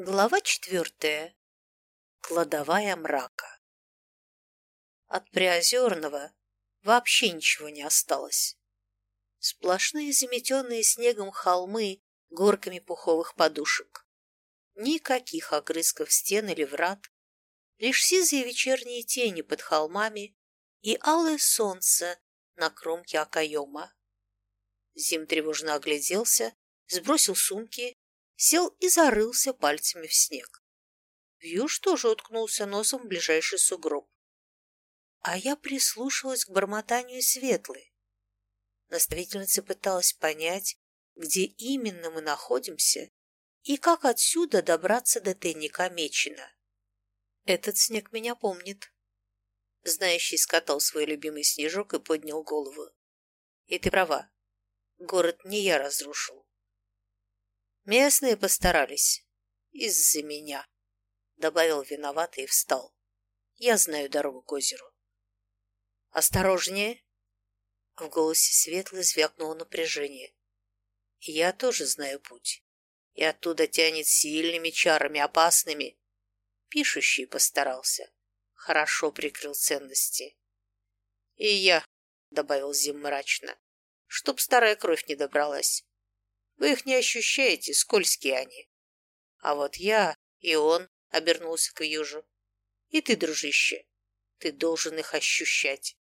Глава четвертая. Кладовая мрака. От Приозерного вообще ничего не осталось. Сплошные заметенные снегом холмы горками пуховых подушек. Никаких огрызков стен или врат, лишь сизые вечерние тени под холмами и алое солнце на кромке окоема. Зим тревожно огляделся, сбросил сумки сел и зарылся пальцами в снег. Вьюж тоже уткнулся носом в ближайший сугроб. А я прислушалась к бормотанию Светлой. Наставительница пыталась понять, где именно мы находимся и как отсюда добраться до тайника Мечина. Этот снег меня помнит. Знающий скатал свой любимый снежок и поднял голову. И ты права, город не я разрушил. Местные постарались. Из-за меня. Добавил виноватый и встал. Я знаю дорогу к озеру. Осторожнее. В голосе светлый звякнуло напряжение. Я тоже знаю путь. И оттуда тянет сильными чарами, опасными. Пишущий постарался. Хорошо прикрыл ценности. И я, добавил Зим мрачно, чтоб старая кровь не добралась. Вы их не ощущаете, скользкие они. А вот я и он обернулся к Южу. И ты, дружище, ты должен их ощущать.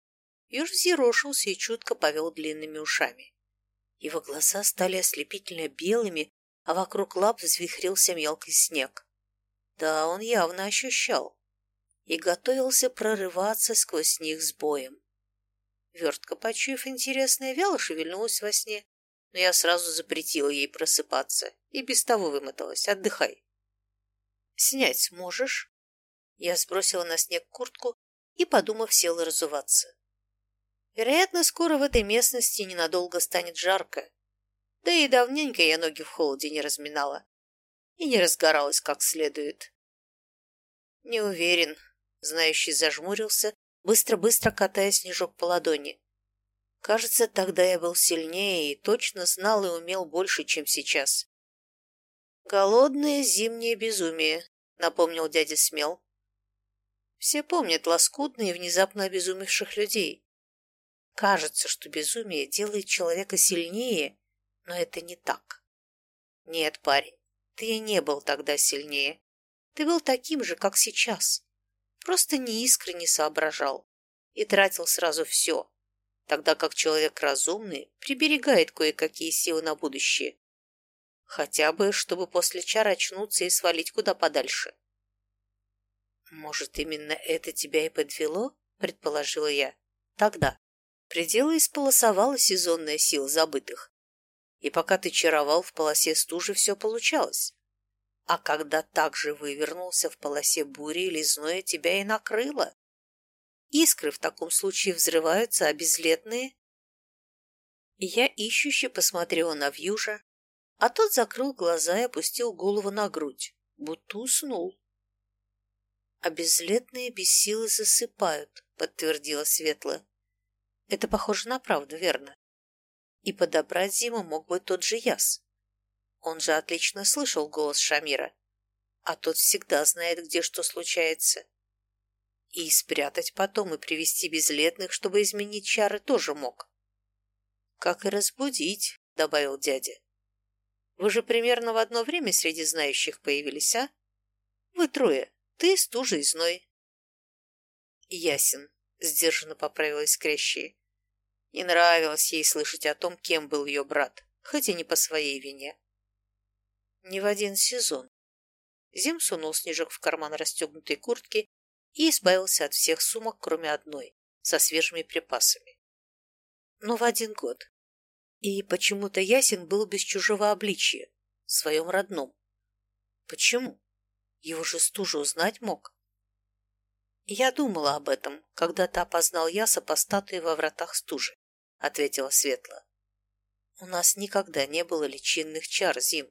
Юж взъерошился и чутко повел длинными ушами. Его глаза стали ослепительно белыми, а вокруг лап взвихрился мелкий снег. Да, он явно ощущал и готовился прорываться сквозь них с боем. Вертка, почуяв интересное, вяло шевельнулась во сне, но я сразу запретила ей просыпаться и без того вымоталась. Отдыхай. Снять сможешь? Я сбросила на снег куртку и, подумав, села разуваться. Вероятно, скоро в этой местности ненадолго станет жарко. Да и давненько я ноги в холоде не разминала и не разгоралась как следует. Не уверен, знающий зажмурился, быстро-быстро катая снежок по ладони. Кажется, тогда я был сильнее и точно знал и умел больше, чем сейчас. «Голодное зимнее безумие», — напомнил дядя Смел. Все помнят лоскутные внезапно обезумевших людей. Кажется, что безумие делает человека сильнее, но это не так. Нет, парень, ты не был тогда сильнее. Ты был таким же, как сейчас. Просто неискренне соображал и тратил сразу все тогда как человек разумный приберегает кое-какие силы на будущее. Хотя бы, чтобы после чар очнуться и свалить куда подальше. «Может, именно это тебя и подвело?» – предположила я. «Тогда. Пределы исполосовала сезонная сила забытых. И пока ты чаровал в полосе стужи, все получалось. А когда так же вывернулся в полосе бури, лизное тебя и накрыло. Искры в таком случае взрываются, а безлетные... Я ищуще посмотрела на Вьюжа, а тот закрыл глаза и опустил голову на грудь, будто уснул. «А безлетные без силы засыпают», — подтвердила Светла. «Это похоже на правду, верно? И подобрать Зиму мог бы тот же Яс. Он же отлично слышал голос Шамира, а тот всегда знает, где что случается. И спрятать потом, и привести безлетных, чтобы изменить чары, тоже мог. «Как и разбудить», — добавил дядя. «Вы же примерно в одно время среди знающих появились, а? Вы трое, ты, стужа и зной». «Ясен», — сдержанно поправилась Крящие. Не нравилось ей слышать о том, кем был ее брат, хоть и не по своей вине. Не в один сезон. Зим сунул снежок в карман расстегнутой куртки и избавился от всех сумок, кроме одной, со свежими припасами. Но в один год. И почему-то Ясен был без чужого обличия, в своем родном. Почему? Его же стужу узнать мог. Я думала об этом, когда ты опознал Яса по статуе во вратах стужи, ответила Светла. У нас никогда не было личинных чар зим.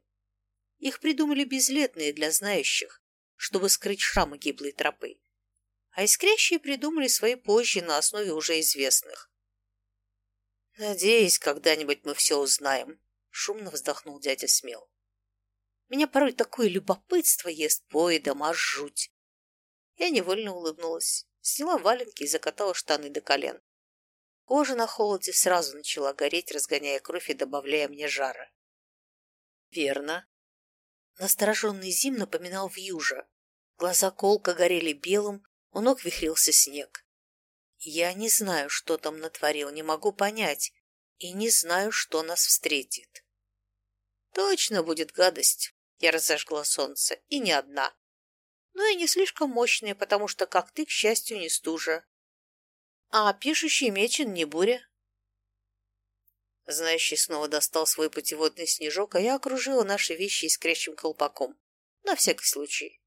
Их придумали безлетные для знающих, чтобы скрыть шрамы гиблой тропы а искрящие придумали свои позже на основе уже известных. «Надеюсь, когда-нибудь мы все узнаем», — шумно вздохнул дядя Смел. Меня порой такое любопытство ест поедом, аж жуть. Я невольно улыбнулась, сняла валенки и закатала штаны до колен. Кожа на холоде сразу начала гореть, разгоняя кровь и добавляя мне жара. Верно. Настороженный Зим напоминал вьюжа. Глаза колка горели белым, у ног вихрился снег. Я не знаю, что там натворил, не могу понять, и не знаю, что нас встретит. Точно будет гадость. Я разожгла солнце, и не одна. Но и не слишком мощная, потому что, как ты, к счастью, не стужа. А пишущий мечен не буря. Знающий снова достал свой путеводный снежок, а я окружила наши вещи искрящим колпаком. На всякий случай.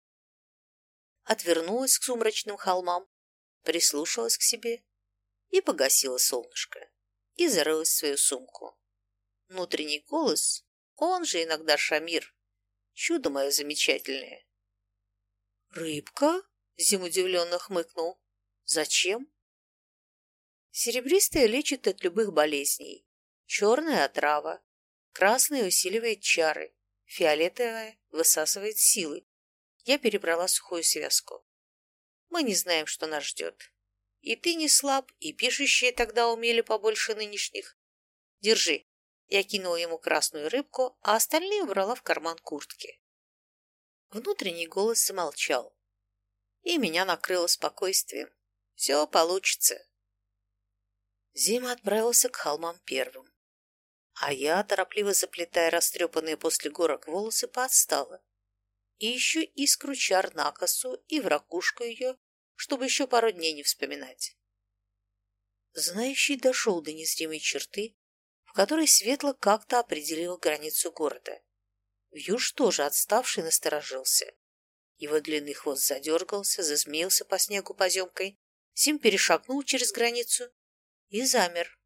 Отвернулась к сумрачным холмам, прислушалась к себе и погасила солнышко. И зарылась в свою сумку. Внутренний голос, он же иногда Шамир, чудо мое замечательное. «Рыбка?» — Зим удивленно хмыкнул. «Зачем?» Серебристая лечит от любых болезней. Черная отрава. Красная усиливает чары. Фиолетовая высасывает силы. Я перебрала сухую связку. Мы не знаем, что нас ждет. И ты не слаб, и пишущие тогда умели побольше нынешних. Держи. Я кинула ему красную рыбку, а остальные убрала в карман куртки. Внутренний голос замолчал. И меня накрыло спокойствием. Все получится. Зима отправился к холмам первым. А я, торопливо заплетая растрепанные после горок волосы, поотстала. И еще искру чар на косу и в ракушку ее, чтобы еще пару дней не вспоминать. Знающий дошел до незримой черты, в которой светло как-то определил границу города. Вьюж тоже отставший насторожился. Его длинный хвост задергался, зазмеился по снегу поземкой, Сим перешагнул через границу и замер.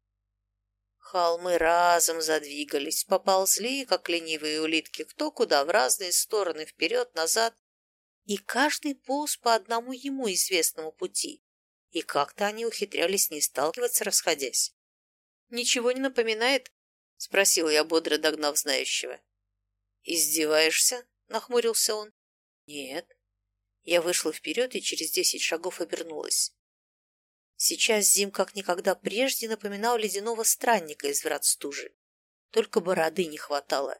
Холмы разом задвигались, поползли, как ленивые улитки, кто куда, в разные стороны, вперед-назад, и каждый полз по одному ему известному пути, и как-то они ухитрялись не сталкиваться, расходясь. «Ничего не напоминает?» — спросил я, бодро догнав знающего. «Издеваешься?» — нахмурился он. «Нет». Я вышла вперед и через десять шагов обернулась. Сейчас Зим как никогда прежде напоминал ледяного странника из врат стужи. Только бороды не хватало.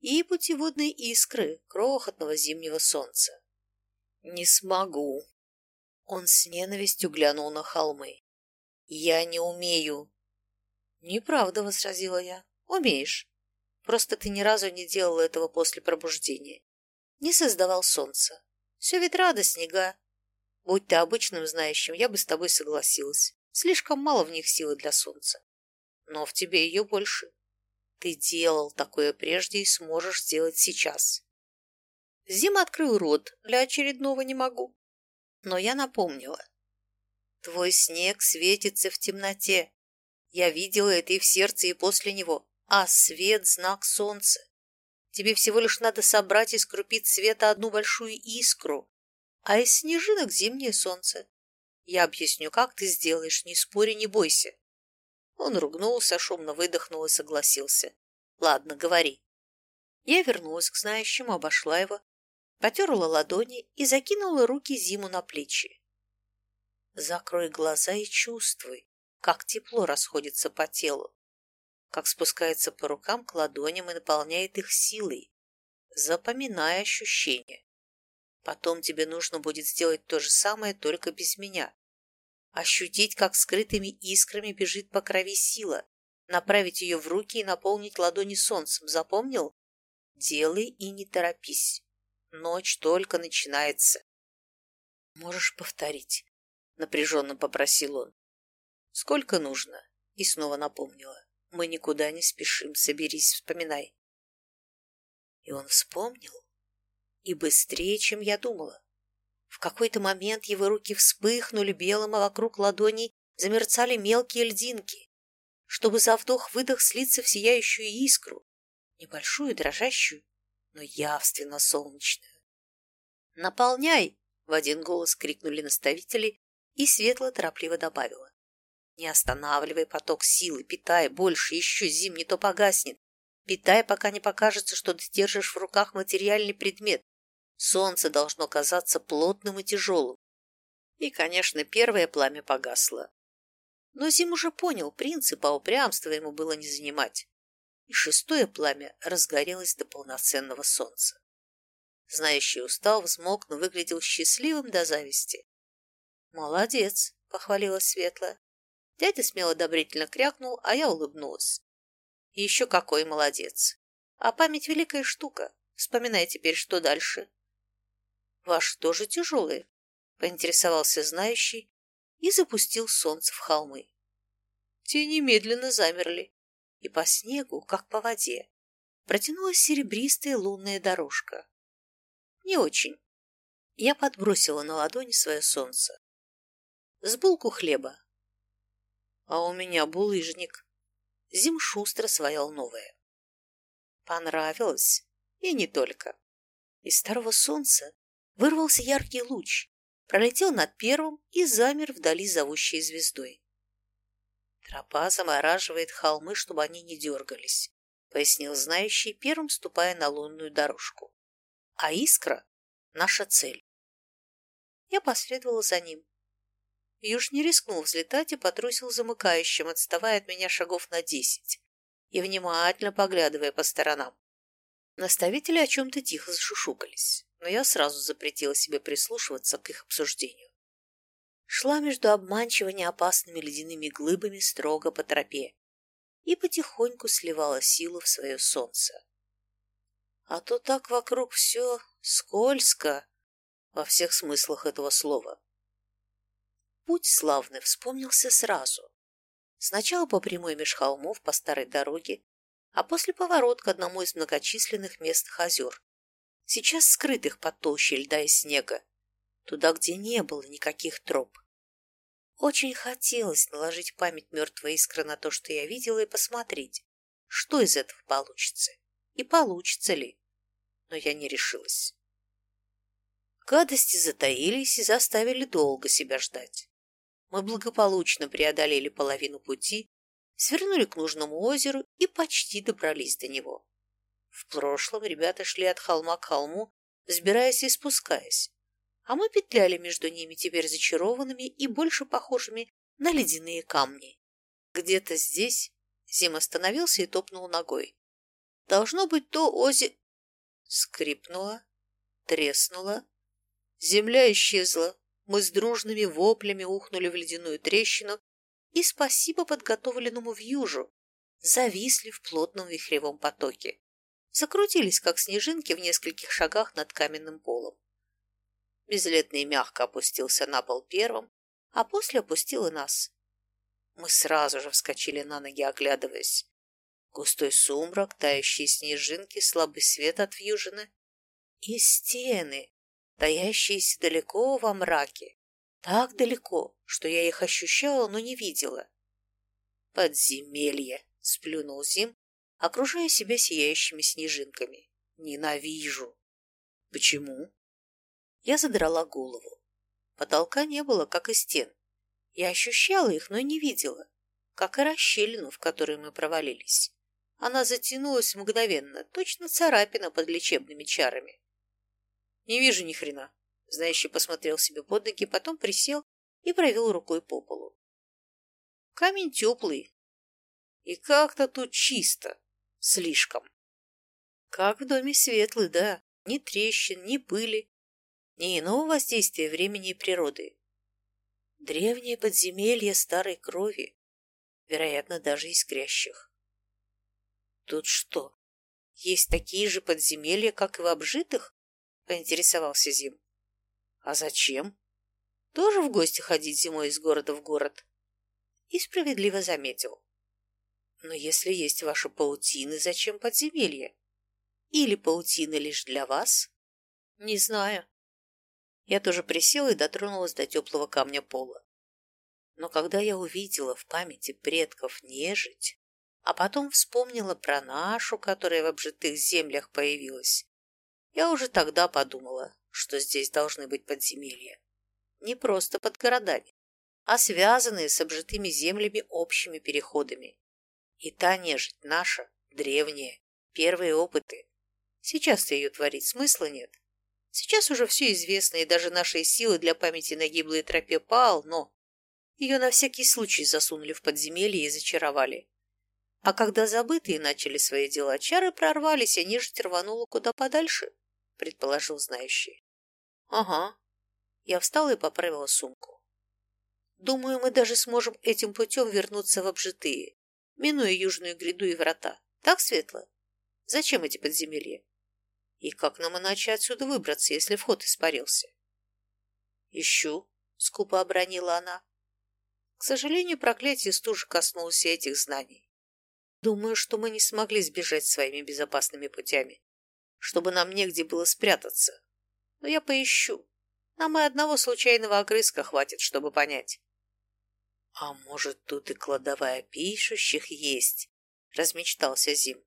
И путеводной искры крохотного зимнего солнца. «Не смогу». Он с ненавистью глянул на холмы. «Я не умею». «Неправда», — возразила я. «Умеешь. Просто ты ни разу не делал этого после пробуждения. Не создавал солнца. Все ветра да снега, Будь ты обычным знающим, я бы с тобой согласилась. Слишком мало в них силы для солнца. Но в тебе ее больше. Ты делал такое прежде и сможешь сделать сейчас. Зима открыл рот, для очередного не могу. Но я напомнила. Твой снег светится в темноте. Я видела это и в сердце, и после него. А свет — знак солнца. Тебе всего лишь надо собрать из крупиц света одну большую искру, а из снежинок зимнее солнце. Я объясню, как ты сделаешь, не спори, не бойся. Он ругнулся, шумно выдохнул и согласился. Ладно, говори. Я вернулась к знающему, обошла его, потерла ладони и закинула руки Зиму на плечи. Закрой глаза и чувствуй, как тепло расходится по телу, как спускается по рукам к ладоням и наполняет их силой, запоминая ощущения. Потом тебе нужно будет сделать то же самое, только без меня. Ощутить, как скрытыми искрами бежит по крови сила, направить ее в руки и наполнить ладони солнцем. Запомнил? Делай и не торопись. Ночь только начинается. Можешь повторить? Напряженно попросил он. Сколько нужно? И снова напомнила. Мы никуда не спешим, соберись, вспоминай. И он вспомнил и быстрее, чем я думала. В какой-то момент его руки вспыхнули белым, а вокруг ладоней замерцали мелкие льдинки, чтобы за вдох-выдох слиться в сияющую искру, небольшую, дрожащую, но явственно солнечную. «Наполняй!» — в один голос крикнули наставители, и Светла торопливо добавила. «Не останавливай поток силы, питай больше, еще зим не то погаснет. Питай, пока не покажется, что ты держишь в руках материальный предмет. Солнце должно казаться плотным и тяжелым. И, конечно, первое пламя погасло. Но Зим уже понял принцип, а упрямства ему было не занимать. И шестое пламя разгорелось до полноценного солнца. Знающий устал, взмок, но выглядел счастливым до зависти. «Молодец!» — похвалила Светла. Дядя смело одобрительно крякнул, а я улыбнулась. еще какой молодец! А память великая штука. Вспоминай теперь, что дальше. Ваш тоже тяжелый, поинтересовался знающий и запустил солнце в холмы. Те немедленно замерли, и по снегу, как по воде, протянулась серебристая лунная дорожка. Не очень. Я подбросила на ладони свое солнце. С булку хлеба. А у меня булыжник. Зим шустро своял новое. Понравилось. И не только. Из старого солнца вырвался яркий луч, пролетел над первым и замер вдали зовущей звездой. Тропа замораживает холмы, чтобы они не дергались, пояснил знающий, первым ступая на лунную дорожку. А искра — наша цель. Я последовала за ним. Юж не рискнул взлетать и потрусил замыкающим, отставая от меня шагов на десять и внимательно поглядывая по сторонам. Наставители о чем-то тихо зашушукались, но я сразу запретила себе прислушиваться к их обсуждению. Шла между обманчиво неопасными ледяными глыбами строго по тропе и потихоньку сливала силу в свое солнце. А то так вокруг все скользко во всех смыслах этого слова. Путь славный вспомнился сразу. Сначала по прямой меж холмов по старой дороге, а после поворот к одному из многочисленных местных озер, сейчас скрытых под толщей льда и снега, туда, где не было никаких троп. Очень хотелось наложить память мертвой искры на то, что я видела, и посмотреть, что из этого получится, и получится ли, но я не решилась. Гадости затаились и заставили долго себя ждать. Мы благополучно преодолели половину пути свернули к нужному озеру и почти добрались до него. В прошлом ребята шли от холма к холму, взбираясь и спускаясь, а мы петляли между ними теперь зачарованными и больше похожими на ледяные камни. Где-то здесь Зим остановился и топнул ногой. Должно быть, то озе... Скрипнуло, треснуло. Земля исчезла. Мы с дружными воплями ухнули в ледяную трещину и спасибо подготовленному вьюжу, зависли в плотном вихревом потоке. Закрутились, как снежинки, в нескольких шагах над каменным полом. Безлетный мягко опустился на пол первым, а после опустил и нас. Мы сразу же вскочили на ноги, оглядываясь. Густой сумрак, тающие снежинки, слабый свет от вьюжины и стены, таящиеся далеко во мраке, так далеко, что я их ощущала, но не видела. «Подземелье!» — сплюнул Зим, окружая себя сияющими снежинками. «Ненавижу!» «Почему?» Я задрала голову. Потолка не было, как и стен. Я ощущала их, но не видела, как и расщелину, в которой мы провалились. Она затянулась мгновенно, точно царапина под лечебными чарами. «Не вижу ни хрена», Знающий посмотрел себе под ноги, потом присел и провел рукой по полу. Камень теплый. И как-то тут чисто. Слишком. Как в доме светлый, да. Ни трещин, ни пыли, ни иного воздействия времени и природы. Древнее подземелье старой крови, вероятно, даже искрящих. Тут что, есть такие же подземелья, как и в обжитых? Поинтересовался Зим. А зачем? Тоже в гости ходить зимой из города в город? И справедливо заметил. Но если есть ваши паутины, зачем подземелье? Или паутины лишь для вас? Не знаю. Я тоже присела и дотронулась до теплого камня пола. Но когда я увидела в памяти предков нежить, а потом вспомнила про нашу, которая в обжитых землях появилась, я уже тогда подумала, что здесь должны быть подземелья. Не просто под городами, а связанные с обжитыми землями общими переходами. И та нежить наша, древняя, Первые опыты. Сейчас-то ее творить смысла нет. Сейчас уже все известно, и даже наши силы для памяти на гиблой тропе пал, но ее на всякий случай засунули в подземелье и зачаровали. А когда забытые начали свои дела, чары прорвались, а нежить рванула куда подальше, предположил знающий. Ага. Я встала и поправила сумку. Думаю, мы даже сможем этим путем вернуться в обжитые, минуя южную гряду и врата. Так, Светло? Зачем эти подземелья? И как нам иначе отсюда выбраться, если вход испарился? Ищу, скупо обронила она. К сожалению, проклятие стужи коснулось и этих знаний. Думаю, что мы не смогли сбежать своими безопасными путями, чтобы нам негде было спрятаться. Но я поищу. Нам и одного случайного огрызка хватит, чтобы понять. А может, тут и кладовая пишущих есть, размечтался Зим.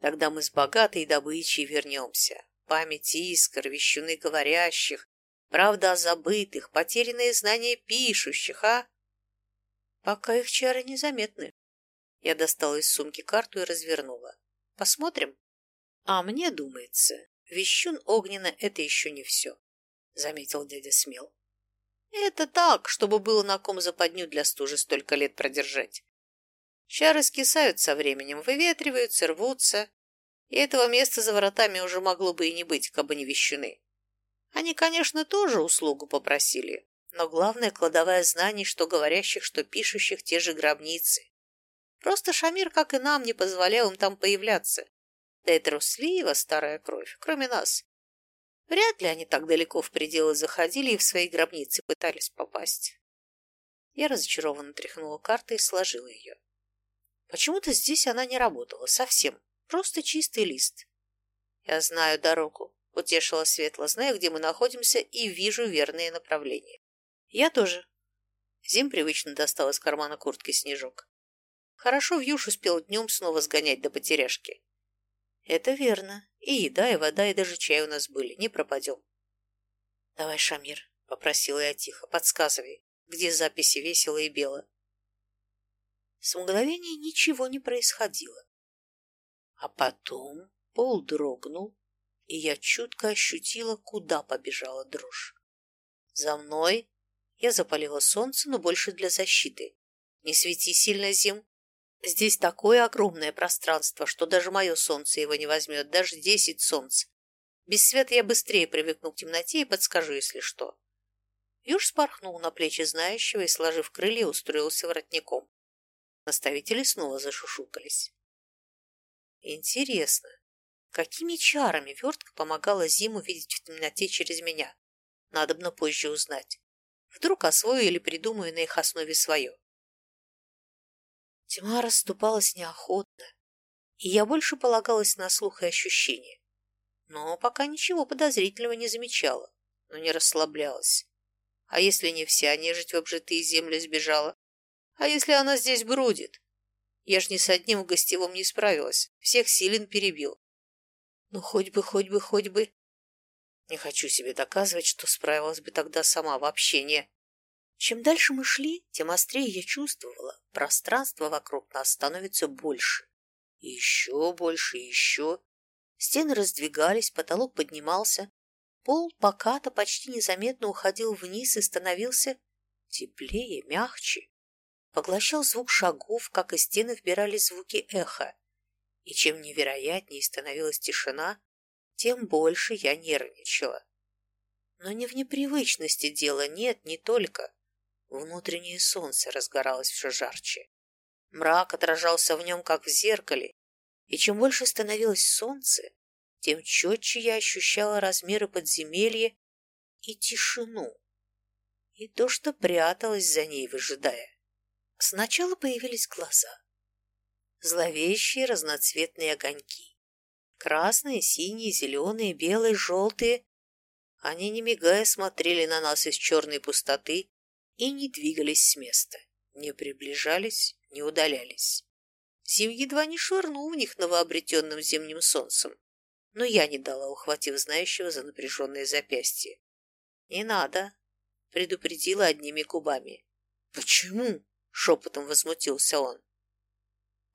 Тогда мы с богатой добычей вернемся. Память искр, вещуны говорящих, правда о забытых, потерянные знания пишущих, а? Пока их чары незаметны. Я достала из сумки карту и развернула. Посмотрим? А мне думается, вещун огненно — это еще не все, заметил дядя Смел. Это так, чтобы было на ком западню для стужи столько лет продержать. Чары скисают со временем, выветриваются, рвутся, и этого места за воротами уже могло бы и не быть, кабы не вещуны. Они, конечно, тоже услугу попросили, но главное кладовая знаний, что говорящих, что пишущих те же гробницы. Просто Шамир, как и нам, не позволял им там появляться. Да и труслива старая кровь, кроме нас. Вряд ли они так далеко в пределы заходили и в свои гробницы пытались попасть. Я разочарованно тряхнула картой и сложила ее. Почему-то здесь она не работала совсем, просто чистый лист. Я знаю дорогу, утешила Светла, знаю, где мы находимся и вижу верные направления. Я тоже. Зим привычно достал из кармана куртки снежок. Хорошо Вьюш успел днем снова сгонять до потеряшки. Это верно. И еда, и вода, и даже чай у нас были. Не пропадем. Давай, Шамир, попросила я тихо, подсказывай, где записи весело и бело. С мгновения ничего не происходило. А потом пол дрогнул, и я чутко ощутила, куда побежала дрожь. За мной я запалила солнце, но больше для защиты. Не свети сильно, Зим. Здесь такое огромное пространство, что даже мое солнце его не возьмет, даже десять солнц. Без света я быстрее привыкну к темноте и подскажу, если что. Юж спорхнул на плечи знающего и, сложив крылья, устроился воротником. Наставители снова зашушукались. Интересно, какими чарами вертка помогала Зиму видеть в темноте через меня? Надобно позже узнать. Вдруг освою или придумаю на их основе свое. Тьма расступалась неохотно, и я больше полагалась на слух и ощущения. Но пока ничего подозрительного не замечала, но не расслаблялась. А если не вся нежить в обжитые земли сбежала? А если она здесь бродит? Я ж ни с одним в гостевом не справилась, всех силен перебил. Ну, хоть бы, хоть бы, хоть бы. Не хочу себе доказывать, что справилась бы тогда сама, вообще не. Чем дальше мы шли, тем острее я чувствовала, пространство вокруг нас становится больше. Еще больше, еще. Стены раздвигались, потолок поднимался. Пол пока-то почти незаметно уходил вниз и становился теплее, мягче. Поглощал звук шагов, как и стены вбирали звуки эха. И чем невероятнее становилась тишина, тем больше я нервничала. Но не в непривычности дело, нет, не только. Внутреннее солнце разгоралось все жарче. Мрак отражался в нем, как в зеркале, и чем больше становилось солнце, тем четче я ощущала размеры подземелья и тишину, и то, что пряталось за ней, выжидая. Сначала появились глаза. Зловещие разноцветные огоньки. Красные, синие, зеленые, белые, желтые. Они, не мигая, смотрели на нас из черной пустоты и не двигались с места, не приближались, не удалялись. Зим едва не швырнул в них новообретенным зимним солнцем, но я не дала, ухватив знающего за напряженное запястье. «Не надо», — предупредила одними губами. «Почему?» — шепотом возмутился он.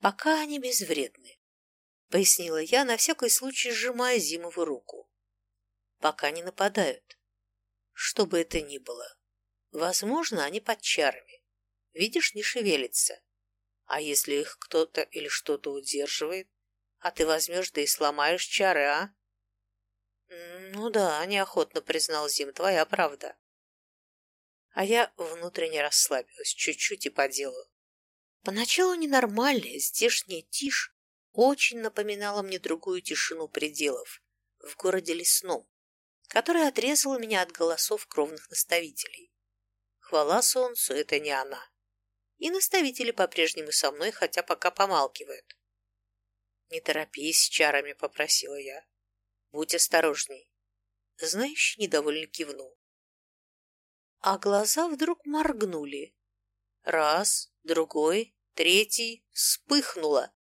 «Пока они безвредны. пояснила я, на всякий случай сжимая Зимову руку. Пока не нападают. Что бы это ни было. Возможно, они под чарами. Видишь, не шевелится. А если их кто-то или что-то удерживает, а ты возьмешь да и сломаешь чары, а? Ну да, неохотно признал Зим, твоя правда. А я внутренне расслабилась, чуть-чуть и по делу. Поначалу ненормальная, здешняя тишь очень напоминала мне другую тишину пределов в городе лесном, которая отрезала меня от голосов кровных наставителей. Хвала солнцу, это не она. И наставители по-прежнему со мной, хотя пока помалкивают. «Не торопись с чарами», — попросила я. «Будь осторожней». Знающий недовольно кивнул. А глаза вдруг моргнули. Раз, другой, третий вспыхнуло,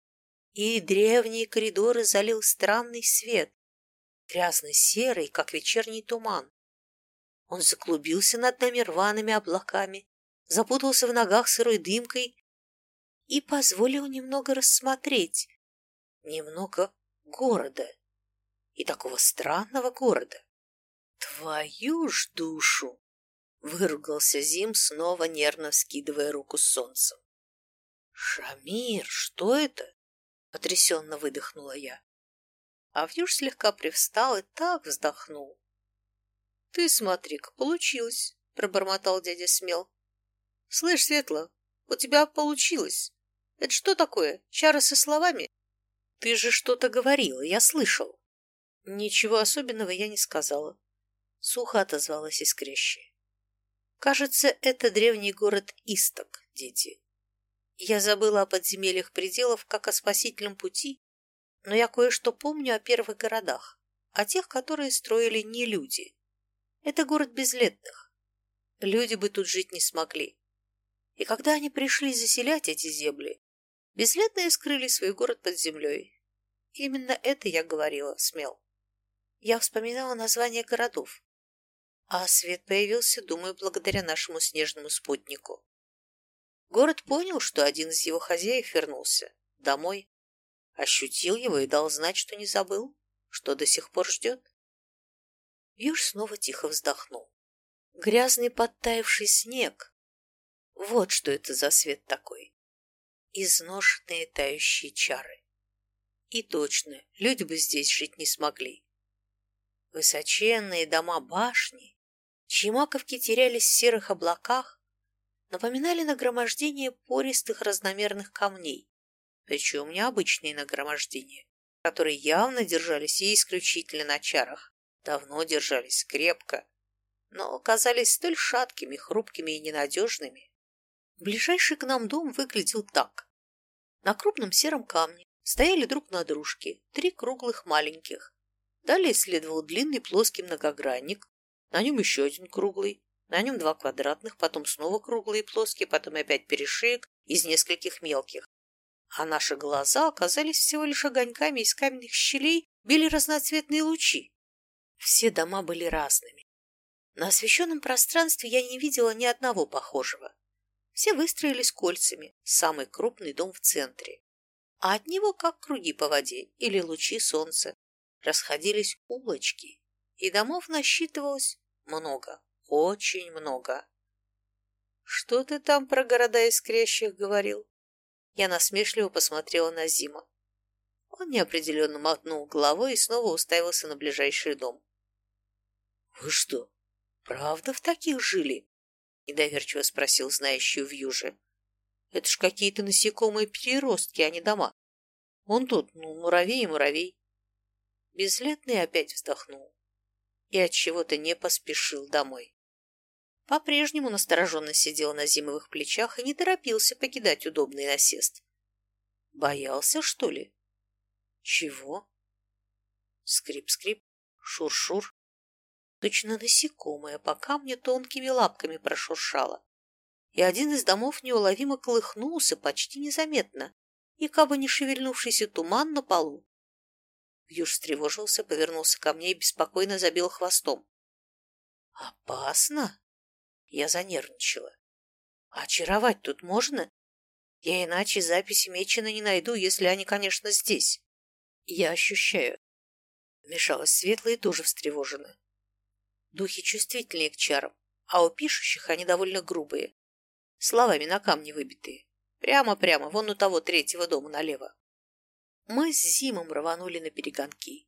и древние коридоры залил странный свет, грязно-серый, как вечерний туман. Он заклубился над нами рваными облаками, запутался в ногах сырой дымкой и позволил немного рассмотреть, немного города, и такого странного города. Твою ж душу! Выругался Зим, снова нервно скидывая руку с солнцем. «Шамир, что это?» — потрясенно выдохнула я. А Вьюж слегка привстал и так вздохнул. «Ты смотри-ка, получилось!» — пробормотал дядя Смел. «Слышь, Светло, у тебя получилось. Это что такое, чары со словами?» «Ты же что-то говорила, я слышал». Ничего особенного я не сказала. Сухо отозвалась искрящая. Кажется, это древний город Исток, дети. Я забыла о подземельях пределов, как о спасительном пути, но я кое-что помню о первых городах, о тех, которые строили не люди. Это город безлетных. Люди бы тут жить не смогли. И когда они пришли заселять эти земли, безлетные скрыли свой город под землей. Именно это я говорила, смел. Я вспоминала названия городов, а свет появился, думаю, благодаря нашему снежному спутнику. Город понял, что один из его хозяев вернулся домой, ощутил его и дал знать, что не забыл, что до сих пор ждет. Юж снова тихо вздохнул. Грязный подтаявший снег. Вот что это за свет такой. Изношенные тающие чары. И точно, люди бы здесь жить не смогли. Высоченные дома башни чьи маковки терялись в серых облаках, напоминали нагромождение пористых разномерных камней, причем необычные нагромождения, которые явно держались и исключительно на чарах, давно держались крепко, но оказались столь шаткими, хрупкими и ненадежными. Ближайший к нам дом выглядел так. На крупном сером камне стояли друг на дружке три круглых маленьких. Далее следовал длинный плоский многогранник, на нем еще один круглый, на нем два квадратных, потом снова круглые и плоские, потом опять перешеек из нескольких мелких. А наши глаза оказались всего лишь огоньками из каменных щелей, били разноцветные лучи. Все дома были разными. На освещенном пространстве я не видела ни одного похожего. Все выстроились кольцами, самый крупный дом в центре. А от него, как круги по воде или лучи солнца, расходились улочки, и домов насчитывалось много, очень много. Что ты там про города искрящих говорил? Я насмешливо посмотрела на Зима. Он неопределенно мотнул головой и снова уставился на ближайший дом. «Вы что, правда в таких жили?» — недоверчиво спросил знающий в юже. «Это ж какие-то насекомые переростки, а не дома. Он тут, ну, муравей и муравей». Безлетный опять вздохнул и от чего-то не поспешил домой. По-прежнему настороженно сидел на зимовых плечах и не торопился покидать удобный насест. Боялся, что ли? Чего? Скрип-скрип, шур-шур. Точно насекомое по камню тонкими лапками прошуршало. И один из домов неуловимо колыхнулся почти незаметно, и кабы не шевельнувшийся туман на полу Юж встревожился, повернулся ко мне и беспокойно забил хвостом. «Опасно?» Я занервничала. «А очаровать тут можно? Я иначе записи Мечина не найду, если они, конечно, здесь». Я ощущаю. Вмешалась светлая тоже встревожена. Духи чувствительнее к чарам, а у пишущих они довольно грубые. Словами на камне выбитые. Прямо-прямо, вон у того третьего дома налево. Мы с Зимом рванули на перегонки.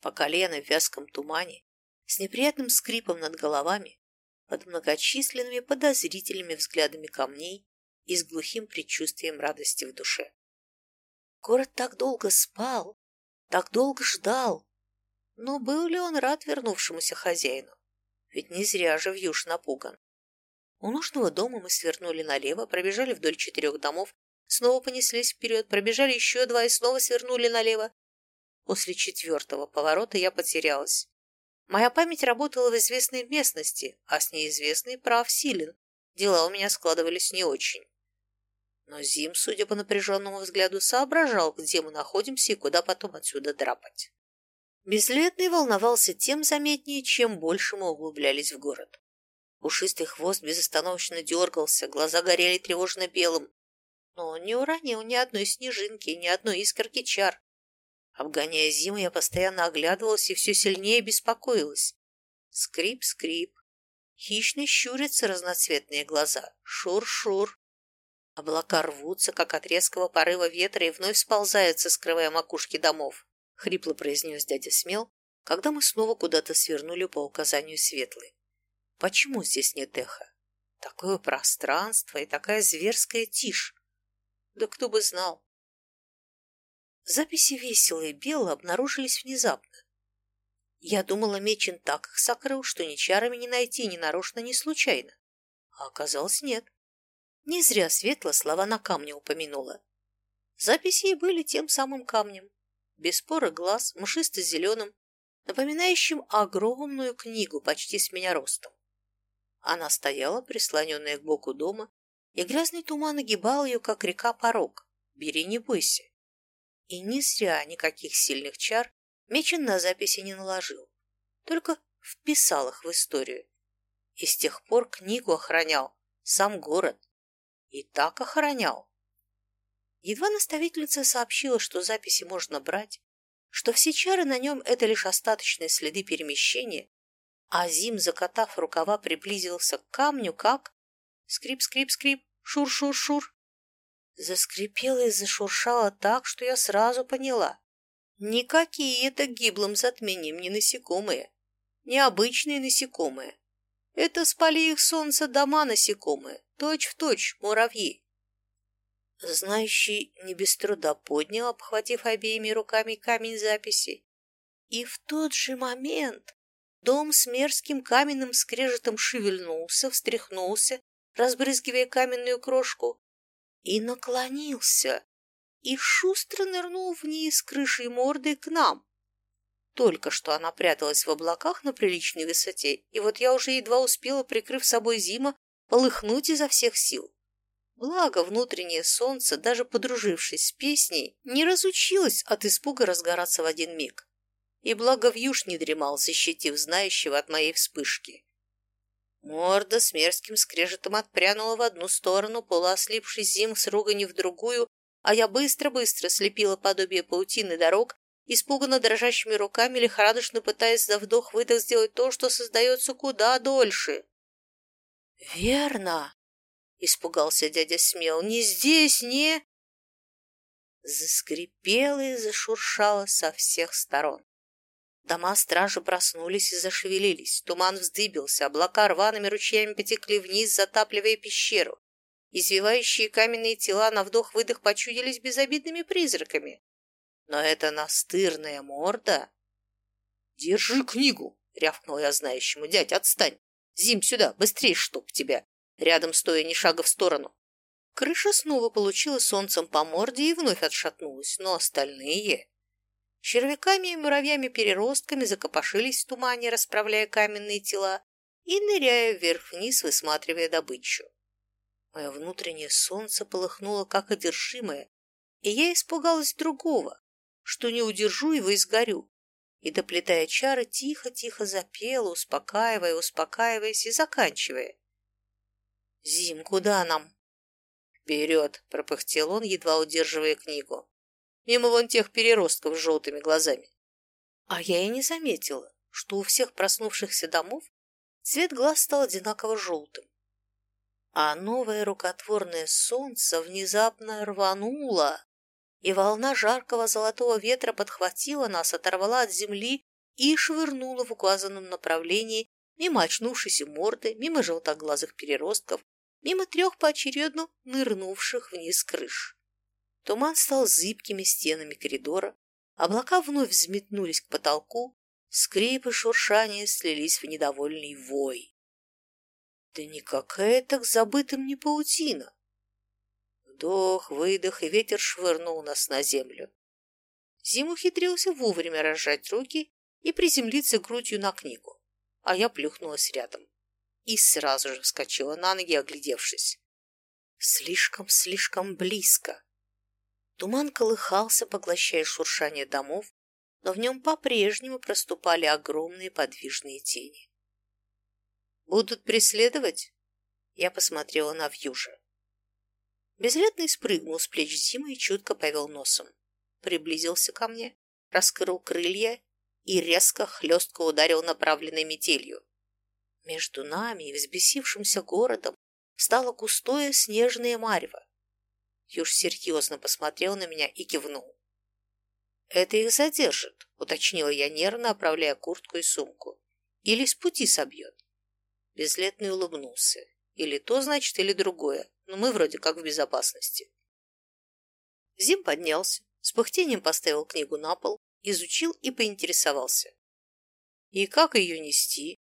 По колено в вязком тумане, с неприятным скрипом над головами, под многочисленными подозрительными взглядами камней и с глухим предчувствием радости в душе. Город так долго спал, так долго ждал. Но был ли он рад вернувшемуся хозяину? Ведь не зря же Вьюш напуган. У нужного дома мы свернули налево, пробежали вдоль четырех домов, снова понеслись вперед, пробежали еще два и снова свернули налево. После четвертого поворота я потерялась. Моя память работала в известной местности, а с неизвестной прав силен. Дела у меня складывались не очень. Но Зим, судя по напряженному взгляду, соображал, где мы находимся и куда потом отсюда драпать. Безлетный волновался тем заметнее, чем больше мы углублялись в город. Пушистый хвост безостановочно дергался, глаза горели тревожно белым, но он не уронил ни одной снежинки, ни одной искорки чар. Обгоняя зиму, я постоянно оглядывалась и все сильнее беспокоилась. Скрип-скрип. Хищно щурятся разноцветные глаза. Шур-шур. Облака рвутся, как от резкого порыва ветра, и вновь сползаются, скрывая макушки домов, — хрипло произнес дядя Смел, когда мы снова куда-то свернули по указанию Светлой. Почему здесь нет эха? Такое пространство и такая зверская тишь. Да кто бы знал. Записи весело и бело обнаружились внезапно. Я думала, Мечин так их сокрыл, что ни чарами не найти, ни нарочно, ни случайно. А оказалось, нет. Не зря Светла слова на камне упомянула. Записи и были тем самым камнем, без поры глаз, мшисто-зеленым, напоминающим огромную книгу почти с меня ростом. Она стояла, прислоненная к боку дома, и грязный туман огибал ее, как река порог. Бери, не бойся. И не зря никаких сильных чар Мечин на записи не наложил, только вписал их в историю. И с тех пор книгу охранял сам город, и так охранял. Едва наставительница сообщила, что записи можно брать, что все чары на нем — это лишь остаточные следы перемещения, а Зим, закатав рукава, приблизился к камню, как... Скрип-скрип-скрип, шур-шур-шур. Заскрипела и зашуршала так, что я сразу поняла. Никакие это гиблым затмением не насекомые, необычные насекомые. Это спали их солнце дома насекомые, точь в точь муравьи. Знающий не без труда поднял, обхватив обеими руками камень записи. И в тот же момент дом с мерзким каменным скрежетом шевельнулся, встряхнулся, разбрызгивая каменную крошку, и наклонился, и шустро нырнул вниз крышей мордой к нам. Только что она пряталась в облаках на приличной высоте, и вот я уже едва успела, прикрыв собой зима, полыхнуть изо всех сил. Благо, внутреннее солнце, даже подружившись с песней, не разучилось от испуга разгораться в один миг. И благо Вьюш не дремал, защитив знающего от моей вспышки. Морда с мерзким скрежетом отпрянула в одну сторону, полуослипший зим с руганью в другую, а я быстро-быстро слепила подобие паутины дорог, испуганно дрожащими руками, лихорадочно пытаясь за вдох-выдох сделать то, что создается куда дольше. «Верно!» — испугался дядя Смел. «Не здесь, не...» Заскрипело и зашуршало со всех сторон. Дома стражи проснулись и зашевелились. Туман вздыбился, облака рваными ручьями потекли вниз, затапливая пещеру. Извивающие каменные тела на вдох-выдох почудились безобидными призраками. Но это настырная морда... «Держи книгу!» — рявкнул я знающему. «Дядь, отстань! Зим, сюда! Быстрее, чтоб тебя!» Рядом стоя ни шага в сторону. Крыша снова получила солнцем по морде и вновь отшатнулась, но остальные... Червяками и муравьями-переростками закопошились в тумане, расправляя каменные тела и ныряя вверх-вниз, высматривая добычу. Мое внутреннее солнце полыхнуло, как одержимое, и я испугалась другого, что не удержу его и сгорю. И, доплетая чары, тихо-тихо запела, успокаивая, успокаиваясь и заканчивая. «Зим, куда нам?» «Вперед!» — пропыхтел он, едва удерживая книгу. мимо вон тех переростков с желтыми глазами. А я и не заметила, что у всех проснувшихся домов цвет глаз стал одинаково желтым. А новое рукотворное солнце внезапно рвануло, и волна жаркого золотого ветра подхватила нас, оторвала от земли и швырнула в указанном направлении мимо очнувшейся морды, мимо желтоглазых переростков, мимо трех поочередно нырнувших вниз крыш. Туман стал зыбкими стенами коридора, облака вновь взметнулись к потолку, скрип и шуршание слились в недовольный вой. Да никакая так забытым не паутина. Вдох, выдох, и ветер швырнул нас на землю. Зим ухитрился вовремя разжать руки и приземлиться грудью на книгу, а я плюхнулась рядом и сразу же вскочила на ноги, оглядевшись. Слишком-слишком близко. Туман колыхался, поглощая шуршание домов, но в нем по-прежнему проступали огромные подвижные тени. «Будут преследовать?» Я посмотрела на Вьюжа. Безлетный спрыгнул с плеч Зимы и чутко повел носом. Приблизился ко мне, раскрыл крылья и резко хлестко ударил направленной метелью. Между нами и взбесившимся городом стало густое снежное марево. Юж серьезно посмотрел на меня и кивнул. «Это их задержит», — уточнила я нервно, оправляя куртку и сумку. «Или с пути собьет». Безлетный улыбнулся. «Или то, значит, или другое, но мы вроде как в безопасности». Зим поднялся, с пыхтением поставил книгу на пол, изучил и поинтересовался. «И как ее нести?»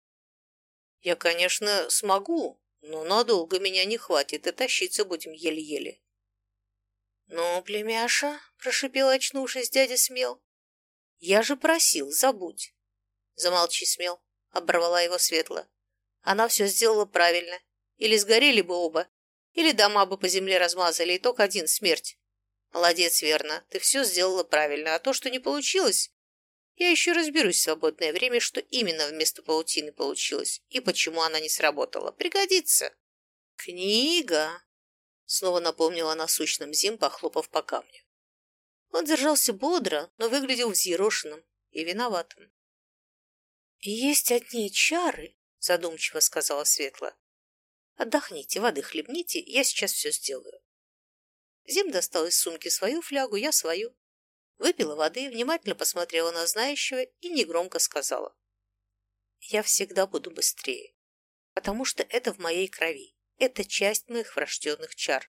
«Я, конечно, смогу, но надолго меня не хватит, и тащиться будем еле-еле». «Ну, племяша», — прошипел, очнувшись дядя Смел, — «я же просил, забудь». «Замолчи, Смел», — оборвала его светло. «Она все сделала правильно. Или сгорели бы оба, или дома бы по земле размазали, итог один — смерть. Молодец, верно, ты все сделала правильно, а то, что не получилось, я еще разберусь в свободное время, что именно вместо паутины получилось и почему она не сработала. Пригодится. Книга, снова напомнила о насущном Зим, похлопав по камню. Он держался бодро, но выглядел взъерошенным и виноватым. «Есть одни чары», — задумчиво сказала Светла. «Отдохните, воды хлебните, я сейчас все сделаю». Зим достал из сумки свою флягу, я свою. Выпила воды, внимательно посмотрела на знающего и негромко сказала. «Я всегда буду быстрее, потому что это в моей крови. Это часть моих врожденных чар.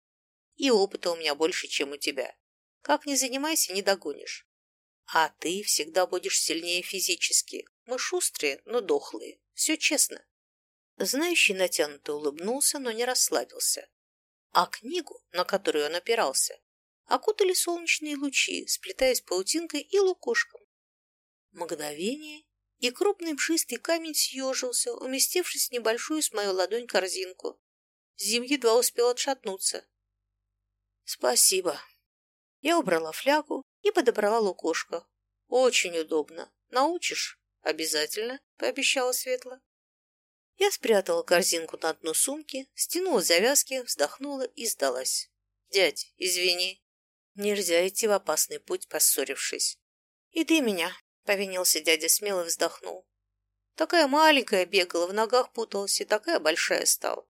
И опыта у меня больше, чем у тебя. Как ни занимайся, не догонишь. А ты всегда будешь сильнее физически. Мы шустрые, но дохлые. Все честно. Знающий натянуто улыбнулся, но не расслабился. А книгу, на которую он опирался, окутали солнечные лучи, сплетаясь паутинкой и лукошком. Мгновение, и крупный мшистый камень съежился, уместившись в небольшую с мою ладонь корзинку. Зим едва успел отшатнуться. «Спасибо». Я убрала флягу и подобрала лукошко. «Очень удобно. Научишь?» «Обязательно», — пообещала Светла. Я спрятала корзинку на дно сумки, стянула завязки, вздохнула и сдалась. «Дядь, извини, нельзя идти в опасный путь, поссорившись». «И ты меня», — повинился дядя смело вздохнул. «Такая маленькая бегала, в ногах путалась, и такая большая стала.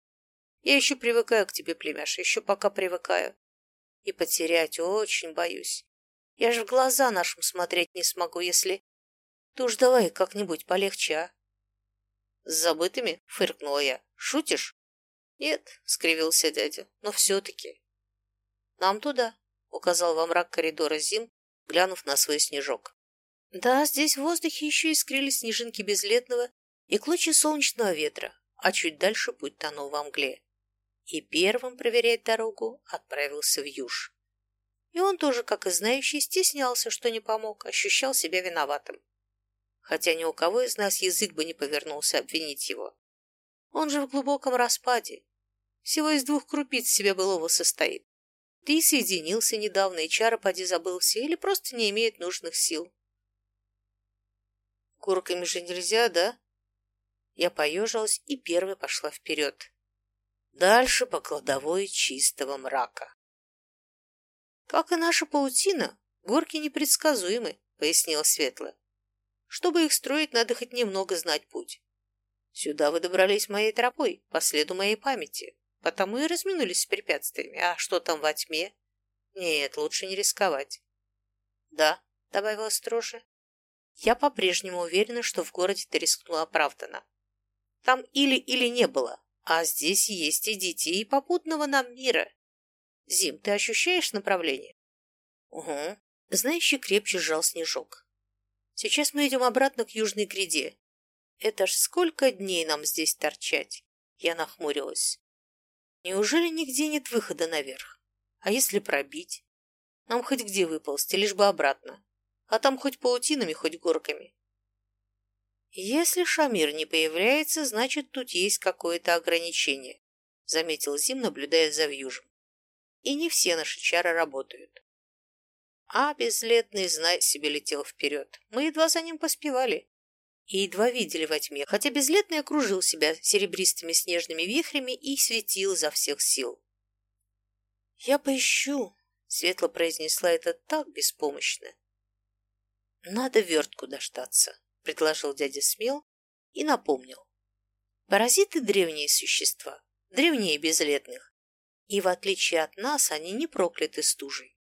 Я еще привыкаю к тебе, племяш, еще пока привыкаю. И потерять очень боюсь. Я же в глаза нашим смотреть не смогу, если... Ты уж давай как-нибудь полегче, а? С забытыми? Фыркнула я. Шутишь? Нет, скривился дядя, но все-таки. Нам туда, указал во мрак коридора Зим, глянув на свой снежок. Да, здесь в воздухе еще искрились снежинки безлетного и клочья солнечного ветра, а чуть дальше путь тонул во мгле и первым проверять дорогу отправился в Юж. И он тоже, как и знающий, стеснялся, что не помог, ощущал себя виноватым. Хотя ни у кого из нас язык бы не повернулся обвинить его. Он же в глубоком распаде. Всего из двух крупиц себе былого состоит. Ты соединился недавно, и чара поди забылся, или просто не имеет нужных сил. Курками же нельзя, да? Я поежилась и первой пошла вперед дальше по кладовой чистого мрака. Как и наша паутина, Горки непредсказуемы, пояснила Светла. Чтобы их строить, надо хоть немного знать путь. Сюда вы добрались моей тропой, по следу моей памяти, потому и разминулись с препятствиями. А что там во тьме? Нет, лучше не рисковать. Да, добавила строже. Я по-прежнему уверена, что в городе ты рискнула оправданно. Там или-или не было, а здесь есть и детей попутного нам мира. Зим, ты ощущаешь направление? Угу. Знающий крепче сжал снежок. Сейчас мы идем обратно к южной гряде. Это ж сколько дней нам здесь торчать? Я нахмурилась. Неужели нигде нет выхода наверх? А если пробить? Нам хоть где выползти, лишь бы обратно. А там хоть паутинами, хоть горками. Если Шамир не появляется, значит, тут есть какое-то ограничение, заметил Зим, наблюдая за вьюжем. И не все наши чары работают. А безлетный, знай себе, летел вперед. Мы едва за ним поспевали. И едва видели во тьме, хотя безлетный окружил себя серебристыми снежными вихрями и светил изо всех сил. «Я поищу», — светло произнесла это так беспомощно. «Надо вертку дождаться», — предложил дядя Смел и напомнил. «Паразиты — древние существа, древнее безлетных, и в отличие от нас они не прокляты стужей.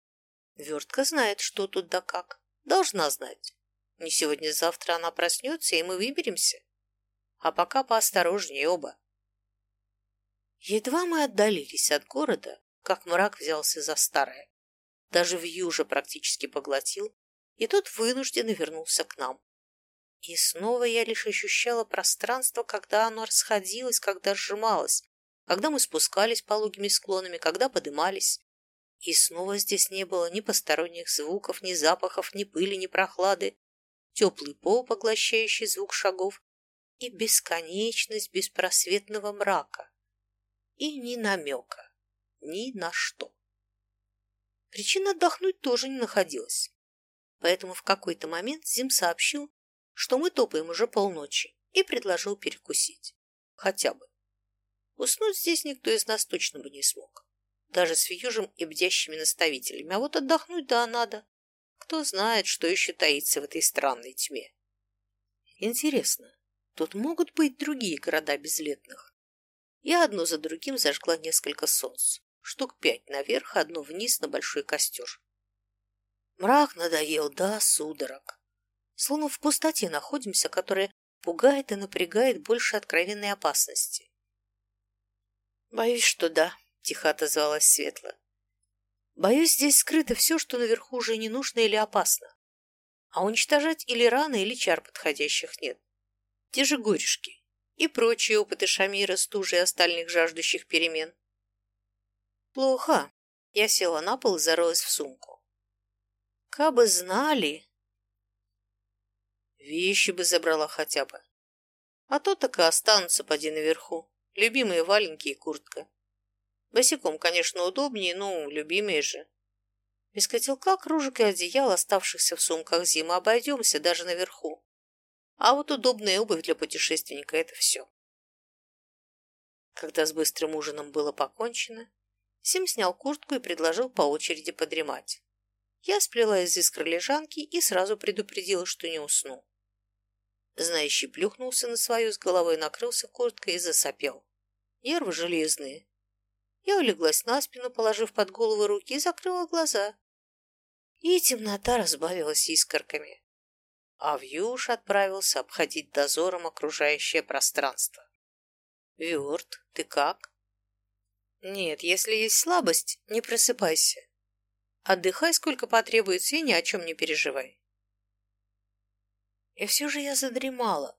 Вертка знает, что тут да как, должна знать. Не сегодня-завтра она проснется, и мы выберемся. А пока поосторожнее оба». Едва мы отдалились от города, как мрак взялся за старое. Даже в юже практически поглотил, и тот вынужденно вернулся к нам. И снова я лишь ощущала пространство, когда оно расходилось, когда сжималось, когда мы спускались пологими склонами, когда подымались. И снова здесь не было ни посторонних звуков, ни запахов, ни пыли, ни прохлады. Теплый пол, поглощающий звук шагов, и бесконечность беспросветного мрака. И ни намека ни на что. Причин отдохнуть тоже не находилось. Поэтому в какой-то момент Зим сообщил, что мы топаем уже полночи, и предложил перекусить. Хотя бы. Уснуть здесь никто из нас точно бы не смог. Даже с Фьюжем и бдящими наставителями. А вот отдохнуть да надо. Кто знает, что еще таится в этой странной тьме. Интересно, тут могут быть другие города безлетных? Я одно за другим зажгла несколько солнц штук пять наверх, одну вниз на большой костер. Мрак надоел, да, судорог. Словно в пустоте находимся, которая пугает и напрягает больше откровенной опасности. «Боюсь, что да», — тихо отозвалась Светла. «Боюсь, здесь скрыто все, что наверху уже не нужно или опасно. А уничтожать или рано, или чар подходящих нет. Те же горюшки и прочие опыты Шамира, стужи и остальных жаждущих перемен. Плохо. Я села на пол и зарылась в сумку. Кабы знали... Вещи бы забрала хотя бы. А то так и останутся поди наверху. Любимые валенки и куртка. Босиком, конечно, удобнее, но любимые же. Без котелка, кружек и одеял, оставшихся в сумках зимы, обойдемся даже наверху. А вот удобная обувь для путешественника – это все. Когда с быстрым ужином было покончено, Сим снял куртку и предложил по очереди подремать. Я сплела из искр лежанки и сразу предупредила, что не усну. Знающий плюхнулся на свою с головой, накрылся курткой и засопел. Нервы железные. Я улеглась на спину, положив под голову руки и закрыла глаза. И темнота разбавилась искорками. А Вьюш отправился обходить дозором окружающее пространство. «Вёрт, ты как?» Нет, если есть слабость, не просыпайся. Отдыхай, сколько потребуется, и ни о чем не переживай. И все же я задремала.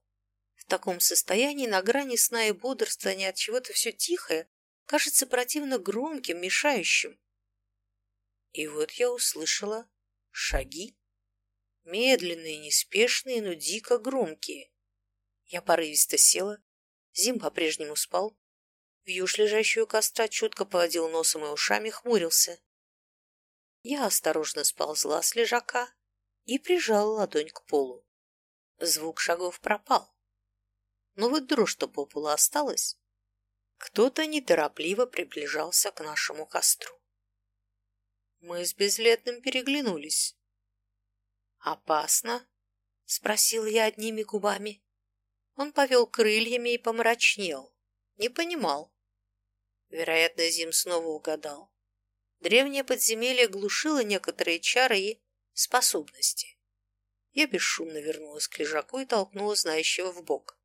В таком состоянии на грани сна и бодрствования от чего-то все тихое кажется противно громким, мешающим. И вот я услышала шаги. Медленные, неспешные, но дико громкие. Я порывисто села. Зим по-прежнему спал. Вьюш, лежащий у костра, чутко поводил носом и ушами, хмурился. Я осторожно сползла с лежака и прижала ладонь к полу. Звук шагов пропал. Но вот дрожь-то по полу осталась. Кто-то неторопливо приближался к нашему костру. Мы с безлетным переглянулись. «Опасно?» — спросил я одними губами. Он повел крыльями и помрачнел. Не понимал. Вероятно, Зим снова угадал. Древнее подземелье глушило некоторые чары и способности. Я бесшумно вернулась к лежаку и толкнула знающего в бок.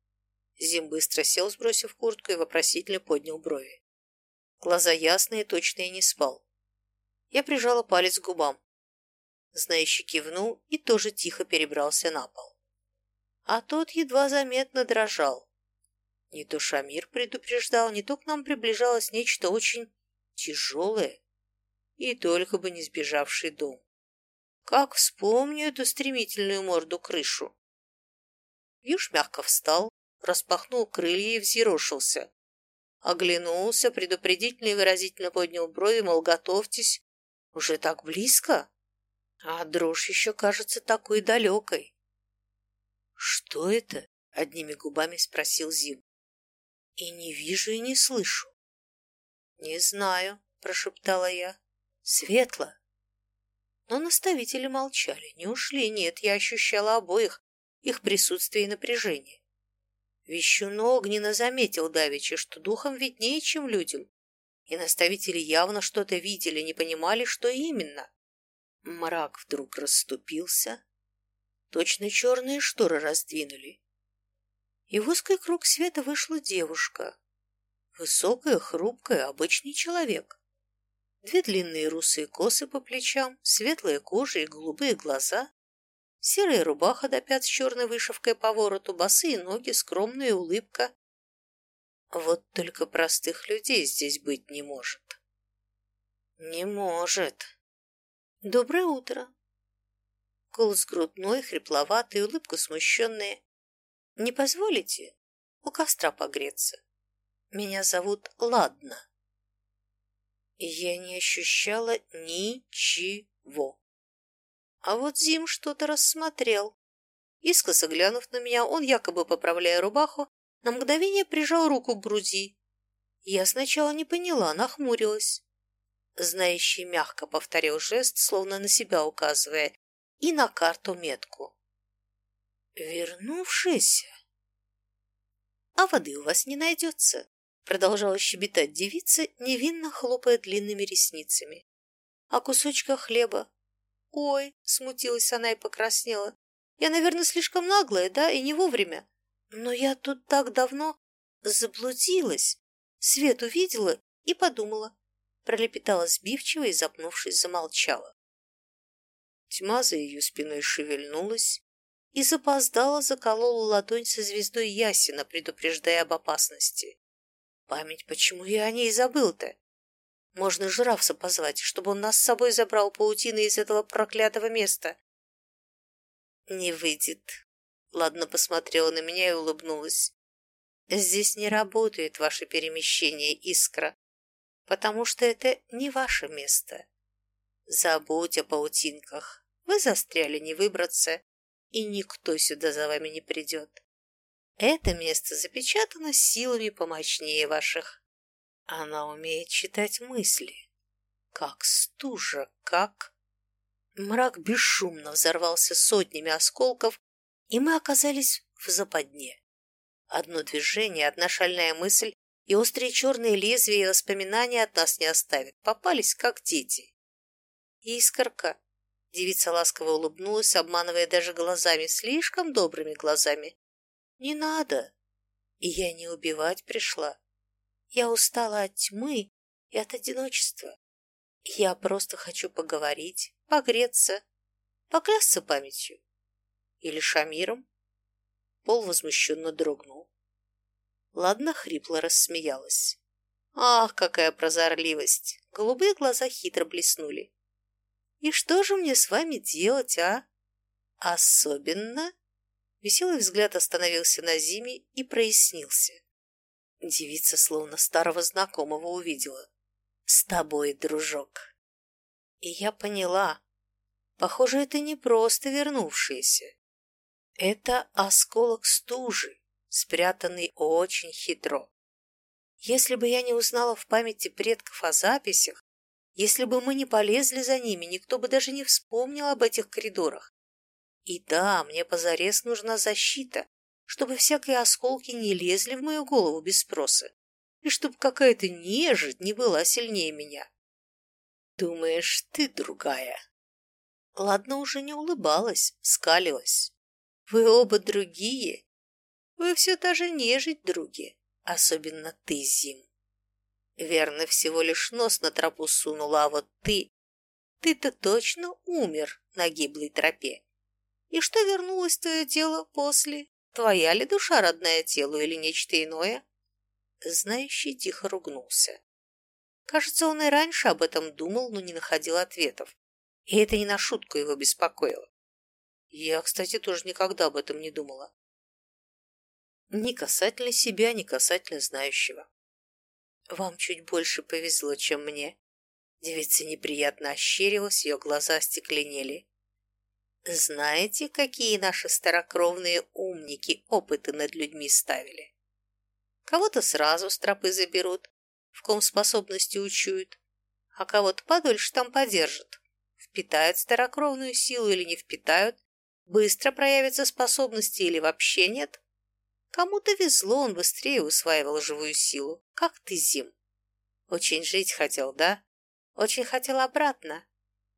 Зим быстро сел, сбросив куртку, и вопросительно поднял брови. Глаза ясные, точно не спал. Я прижала палец к губам. Знающий кивнул и тоже тихо перебрался на пол. А тот едва заметно дрожал. Не то Шамир предупреждал, не то к нам приближалось нечто очень тяжелое, и только бы не сбежавший дом. Как вспомню эту стремительную морду крышу. Юж мягко встал, распахнул крылья и взъерошился. Оглянулся, предупредительно и выразительно поднял брови, мол, готовьтесь. Уже так близко? А дрожь еще кажется такой далекой. «Что это?» — одними губами спросил Зим. «И не вижу, и не слышу». «Не знаю», — прошептала я. «Светло». Но наставители молчали, не ушли, нет, я ощущала обоих, их присутствие и напряжение. Вещуно огненно заметил давеча, что духом виднее, чем людям, и наставители явно что-то видели, не понимали, что именно. Мрак вдруг расступился, точно черные шторы раздвинули, и в узкий круг света вышла девушка. Высокая, хрупкая, обычный человек. Две длинные русые косы по плечам, светлая кожа и голубые глаза, серая рубаха до пят с черной вышивкой по вороту, босые ноги, скромная улыбка. Вот только простых людей здесь быть не может. Не может. Доброе утро. Голос грудной, хрипловатый, улыбка смущенная. Не позволите у костра погреться? Меня зовут Ладна я не ощущала ничего. А вот Зим что-то рассмотрел. Искоса глянув на меня, он, якобы поправляя рубаху, на мгновение прижал руку к груди. Я сначала не поняла, нахмурилась. Знающий мягко повторил жест, словно на себя указывая, и на карту метку. «Вернувшийся?» «А воды у вас не найдется?» Продолжала щебетать девица, невинно хлопая длинными ресницами. «А кусочка хлеба?» «Ой!» — смутилась она и покраснела. «Я, наверное, слишком наглая, да, и не вовремя. Но я тут так давно заблудилась. Свет увидела и подумала». Пролепетала сбивчиво и, запнувшись, замолчала. Тьма за ее спиной шевельнулась и запоздала заколола ладонь со звездой Ясина, предупреждая об опасности. Память, почему я о ней забыл-то? Можно жирафса позвать, чтобы он нас с собой забрал паутины из этого проклятого места. Не выйдет. Ладно посмотрела на меня и улыбнулась. Здесь не работает ваше перемещение, Искра, потому что это не ваше место. Забудь о паутинках. Вы застряли не выбраться, и никто сюда за вами не придет. Это место запечатано силами помощнее ваших. Она умеет читать мысли. Как стужа, как... Мрак бесшумно взорвался сотнями осколков, и мы оказались в западне. Одно движение, одна шальная мысль, и острые черные лезвия и воспоминания от нас не оставят. Попались, как дети. Искорка. Девица ласково улыбнулась, обманывая даже глазами, слишком добрыми глазами. Не надо. И я не убивать пришла. Я устала от тьмы и от одиночества. Я просто хочу поговорить, погреться, поклясться памятью. Или Шамиром. Пол возмущенно дрогнул. Ладно, хрипло рассмеялась. Ах, какая прозорливость! Голубые глаза хитро блеснули. И что же мне с вами делать, а? Особенно Веселый взгляд остановился на Зиме и прояснился. Девица словно старого знакомого увидела. «С тобой, дружок!» И я поняла. Похоже, это не просто вернувшиеся. Это осколок стужи, спрятанный очень хитро. Если бы я не узнала в памяти предков о записях, если бы мы не полезли за ними, никто бы даже не вспомнил об этих коридорах. И да, мне позарез нужна защита, чтобы всякие осколки не лезли в мою голову без спроса, и чтобы какая-то нежить не была сильнее меня. Думаешь, ты другая? Ладно, уже не улыбалась, скалилась. Вы оба другие. Вы все та же нежить, други, особенно ты, Зим. Верно, всего лишь нос на тропу сунула, а вот ты... Ты-то точно умер на гиблой тропе. И что вернулось твое тело после? Твоя ли душа родная телу или нечто иное? Знающий тихо ругнулся. Кажется, он и раньше об этом думал, но не находил ответов. И это не на шутку его беспокоило. Я, кстати, тоже никогда об этом не думала. Ни касательно себя, ни касательно знающего. Вам чуть больше повезло, чем мне. Девица неприятно ощерилась, ее глаза остекленели. Знаете, какие наши старокровные умники опыты над людьми ставили? Кого-то сразу с тропы заберут, в ком способности учуют, а кого-то подольше там подержат. Впитают старокровную силу или не впитают, быстро проявятся способности или вообще нет. Кому-то везло, он быстрее усваивал живую силу, как ты, Зим. Очень жить хотел, да? Очень хотел обратно.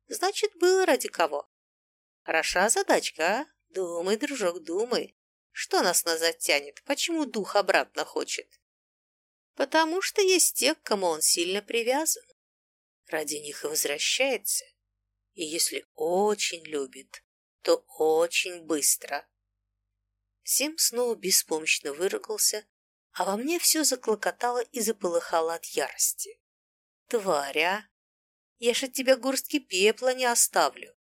Значит, было ради кого. Хороша задачка, а? Думай, дружок, думай. Что нас назад тянет? Почему дух обратно хочет? Потому что есть те, к кому он сильно привязан. Ради них и возвращается. И если очень любит, то очень быстро. Сим снова беспомощно выругался, а во мне все заклокотало и заполыхало от ярости. Тваря! Я ж от тебя горстки пепла не оставлю.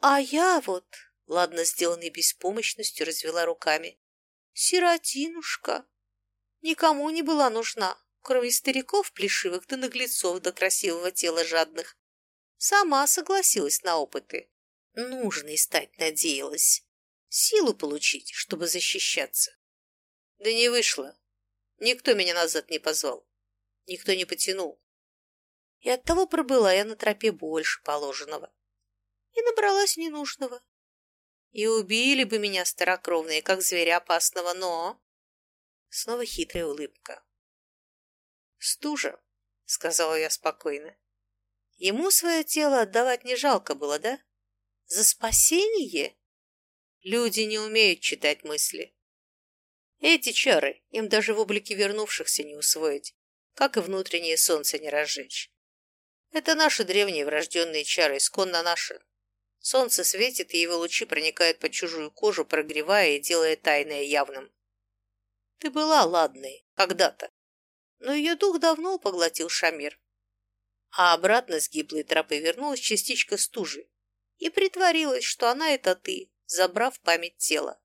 А я вот, ладно сделанной беспомощностью, развела руками. Сиротинушка! Никому не была нужна, кроме стариков плешивых да наглецов до красивого тела жадных. Сама согласилась на опыты. Нужной стать надеялась. Силу получить, чтобы защищаться. Да не вышло. Никто меня назад не позвал. Никто не потянул. И оттого пробыла я на тропе больше положенного. И набралась ненужного. И убили бы меня старокровные, как зверя опасного, но... Снова хитрая улыбка. «Стужа», — сказала я спокойно. «Ему свое тело отдавать не жалко было, да? За спасение?» Люди не умеют читать мысли. Эти чары им даже в облике вернувшихся не усвоить, как и внутреннее солнце не разжечь. Это наши древние врожденные чары, исконно наши. Солнце светит, и его лучи проникают под чужую кожу, прогревая и делая тайное явным. Ты была ладной, когда-то, но ее дух давно поглотил Шамир. А обратно с гиблой тропы вернулась частичка стужи и притворилась, что она это ты, забрав память тела.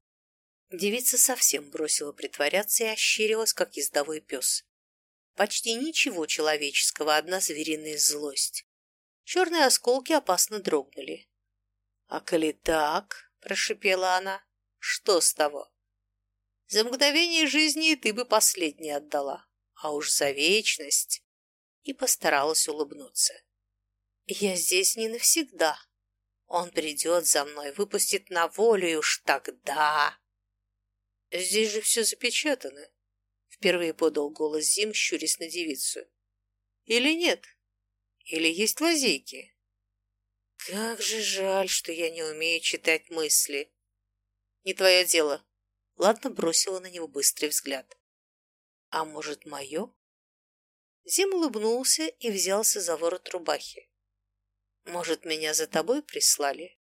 Девица совсем бросила притворяться и ощерилась, как ездовой пес. Почти ничего человеческого, одна звериная злость. Черные осколки опасно дрогнули. «А коли так?» – прошипела она. «Что с того? За мгновение жизни ты бы последней отдала, а уж за вечность!» И постаралась улыбнуться. «Я здесь не навсегда. Он придет за мной, выпустит на волю, и уж тогда...» «Здесь же все запечатано», — впервые подал голос Зим, щурясь на девицу. «Или нет? Или есть лазейки?» Как же жаль, что я не умею читать мысли. Не твое дело. Ладно, бросила на него быстрый взгляд. А может, мое? Зим улыбнулся и взялся за ворот рубахи. Может, меня за тобой прислали?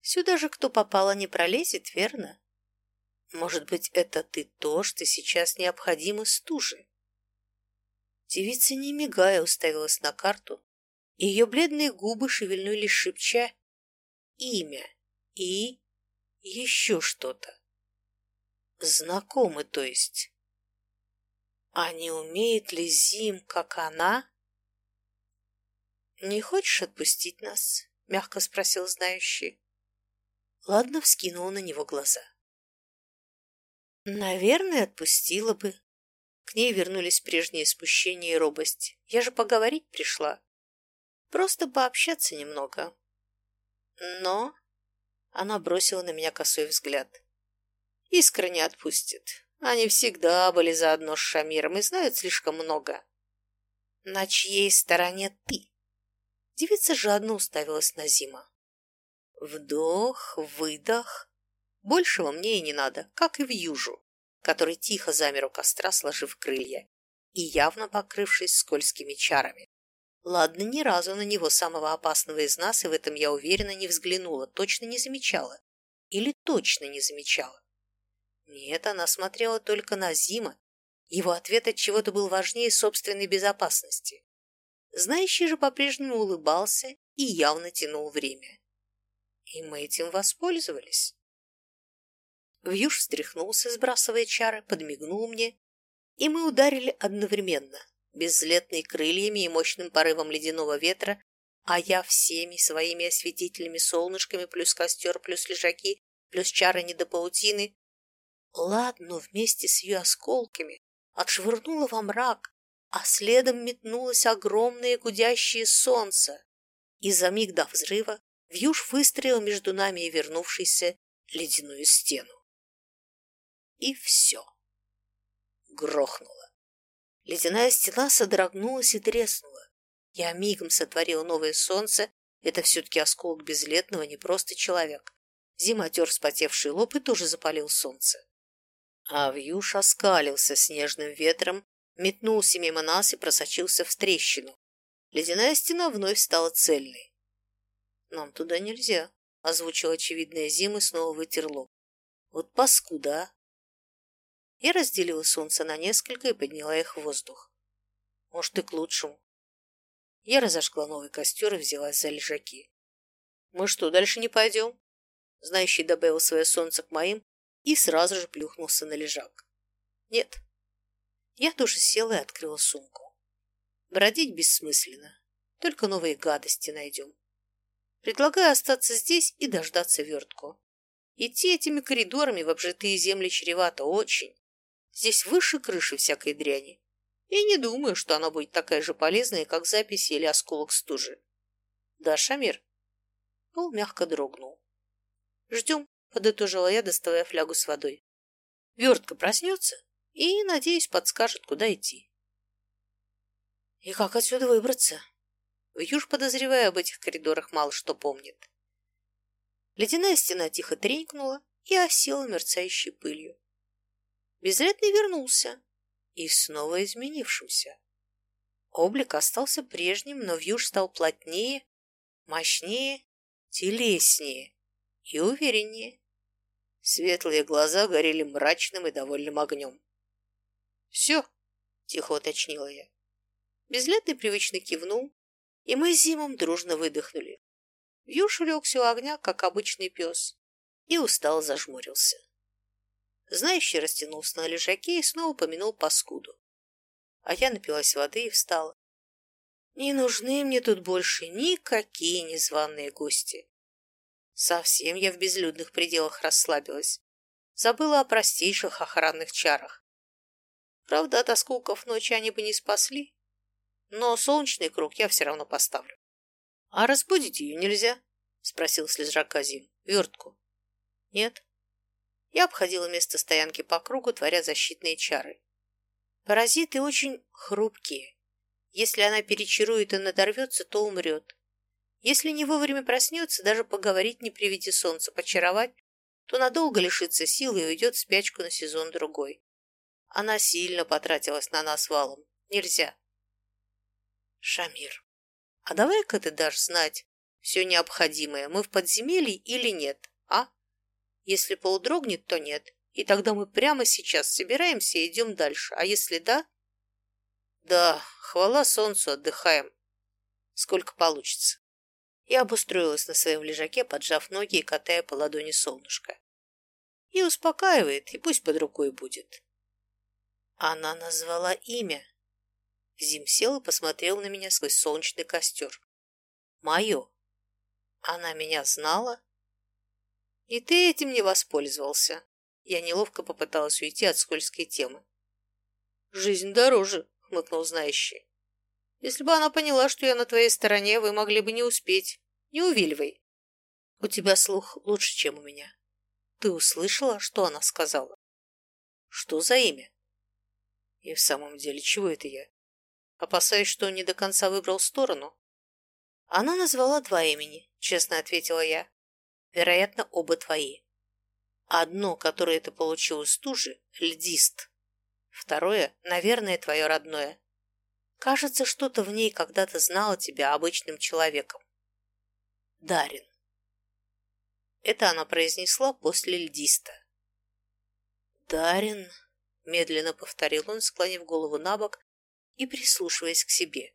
Сюда же кто попало не пролезет, верно? Может быть, это ты то, что сейчас необходимо стуже? Девица, не мигая, уставилась на карту, ее бледные губы шевельнулись, шепча имя и еще что-то. Знакомы, то есть. А не умеет ли Зим, как она? «Не хочешь отпустить нас?» — мягко спросил знающий. Ладно вскинула на него глаза. «Наверное, отпустила бы». К ней вернулись прежние спущения и робость. «Я же поговорить пришла». Просто пообщаться немного. Но Она бросила на меня косой взгляд. Искра не отпустит. Они всегда были заодно с Шамиром и знают слишком много. На чьей стороне ты? Девица жадно уставилась на Зима. Вдох, выдох. Большего мне и не надо, как и в южу, который тихо замер у костра, сложив крылья и явно покрывшись скользкими чарами. Ладно, ни разу на него, самого опасного из нас, и в этом я уверена, не взглянула, точно не замечала. Или точно не замечала. Нет, она смотрела только на Зима. Его ответ от чего-то был важнее собственной безопасности. Знающий же по-прежнему улыбался и явно тянул время. И мы этим воспользовались. Вьюж встряхнулся, сбрасывая чары, подмигнул мне, и мы ударили одновременно, безлетной крыльями и мощным порывом ледяного ветра, а я всеми своими осветительными солнышками плюс костер, плюс лежаки, плюс чары не до паутины. Ладно, вместе с ее осколками отшвырнула во мрак, а следом метнулось огромное гудящее солнце, и за миг до взрыва Вьюж выстроил между нами и вернувшейся ледяную стену. И все. Грохнуло. Ледяная стена содрогнулась и треснула. Я мигом сотворил новое солнце. Это все-таки осколок безлетного, не просто человек. Зима тер вспотевший лоб и тоже запалил солнце. А вьюш оскалился снежным ветром, метнулся мимо нас и просочился в трещину. Ледяная стена вновь стала цельной. «Нам туда нельзя», — озвучил очевидная Зима и снова вытер лоб. «Вот паскуда, а!» Я разделила солнце на несколько и подняла их в воздух. Может, и к лучшему. Я разожгла новый костер и взялась за лежаки. «Мы что, дальше не пойдем?» Знающий добавил свое солнце к моим и сразу же плюхнулся на лежак. «Нет». Я тоже села и открыла сумку. Бродить бессмысленно, только новые гадости найдем. Предлагаю остаться здесь и дождаться вертку. Идти этими коридорами в обжитые земли чревато очень. Здесь выше крыши всякой дряни. И не думаю, что она будет такая же полезная, как запись или осколок стужи. Да, Шамир? Пол мягко дрогнул. Ждем, подытожила я, доставая флягу с водой. Вертка проснется и, надеюсь, подскажет, куда идти. И как отсюда выбраться? Вьюж, подозревая об этих коридорах, мало что помнит. Ледяная стена тихо тренькнула и осела мерцающей пылью. Безлетный вернулся и снова изменившимся. Облик остался прежним, но вьюж стал плотнее, мощнее, телеснее и увереннее. Светлые глаза горели мрачным и довольным огнем. «Все», — тихо уточнила я. Безлетный привычно кивнул, и мы с Зимом дружно выдохнули. Вьюж улегся у огня, как обычный пес, и устал зажмурился. Знающий растянулся на лежаке и снова помянул паскуду. А я напилась воды и встала. Не нужны мне тут больше никакие незваные гости. Совсем я в безлюдных пределах расслабилась. Забыла о простейших охранных чарах. Правда, от осколков ночи они бы не спасли. Но солнечный круг я все равно поставлю. — А разбудить ее нельзя? — спросил с лежака Вертку. — Нет. Я обходила место стоянки по кругу, творя защитные чары. Паразиты очень хрупкие. Если она перечарует и надорвется, то умрет. Если не вовремя проснется, даже поговорить не при виде солнца, почаровать, то надолго лишится сил и уйдет в спячку на сезон-другой. Она сильно потратилась на нас валом. Нельзя. Шамир, а давай-ка ты дашь знать все необходимое, мы в подземелье или нет? Если пол дрогнет, то нет. И тогда мы прямо сейчас собираемся и идем дальше. А если да? Да, хвала солнцу, отдыхаем. Сколько получится. Я обустроилась на своем лежаке, поджав ноги и катая по ладони солнышко. И успокаивает, и пусть под рукой будет. Она назвала имя. Зим сел и посмотрел на меня сквозь солнечный костер. Мое. Она меня знала? И ты этим не воспользовался. Я неловко попыталась уйти от скользкой темы. Жизнь дороже, хмыкнул знающий. Если бы она поняла, что я на твоей стороне, вы могли бы не успеть. Не увиливай. У тебя слух лучше, чем у меня. Ты услышала, что она сказала? Что за имя? И в самом деле, чего это я? Опасаюсь, что он не до конца выбрал сторону. Она назвала два имени, честно ответила я. Вероятно, оба твои. Одно, которое ты получил из стужи, — льдист. Второе, наверное, твое родное. Кажется, что-то в ней когда-то знало тебя обычным человеком. Дарин. Это она произнесла после льдиста. Дарин, медленно повторил он, склонив голову на бок и прислушиваясь к себе.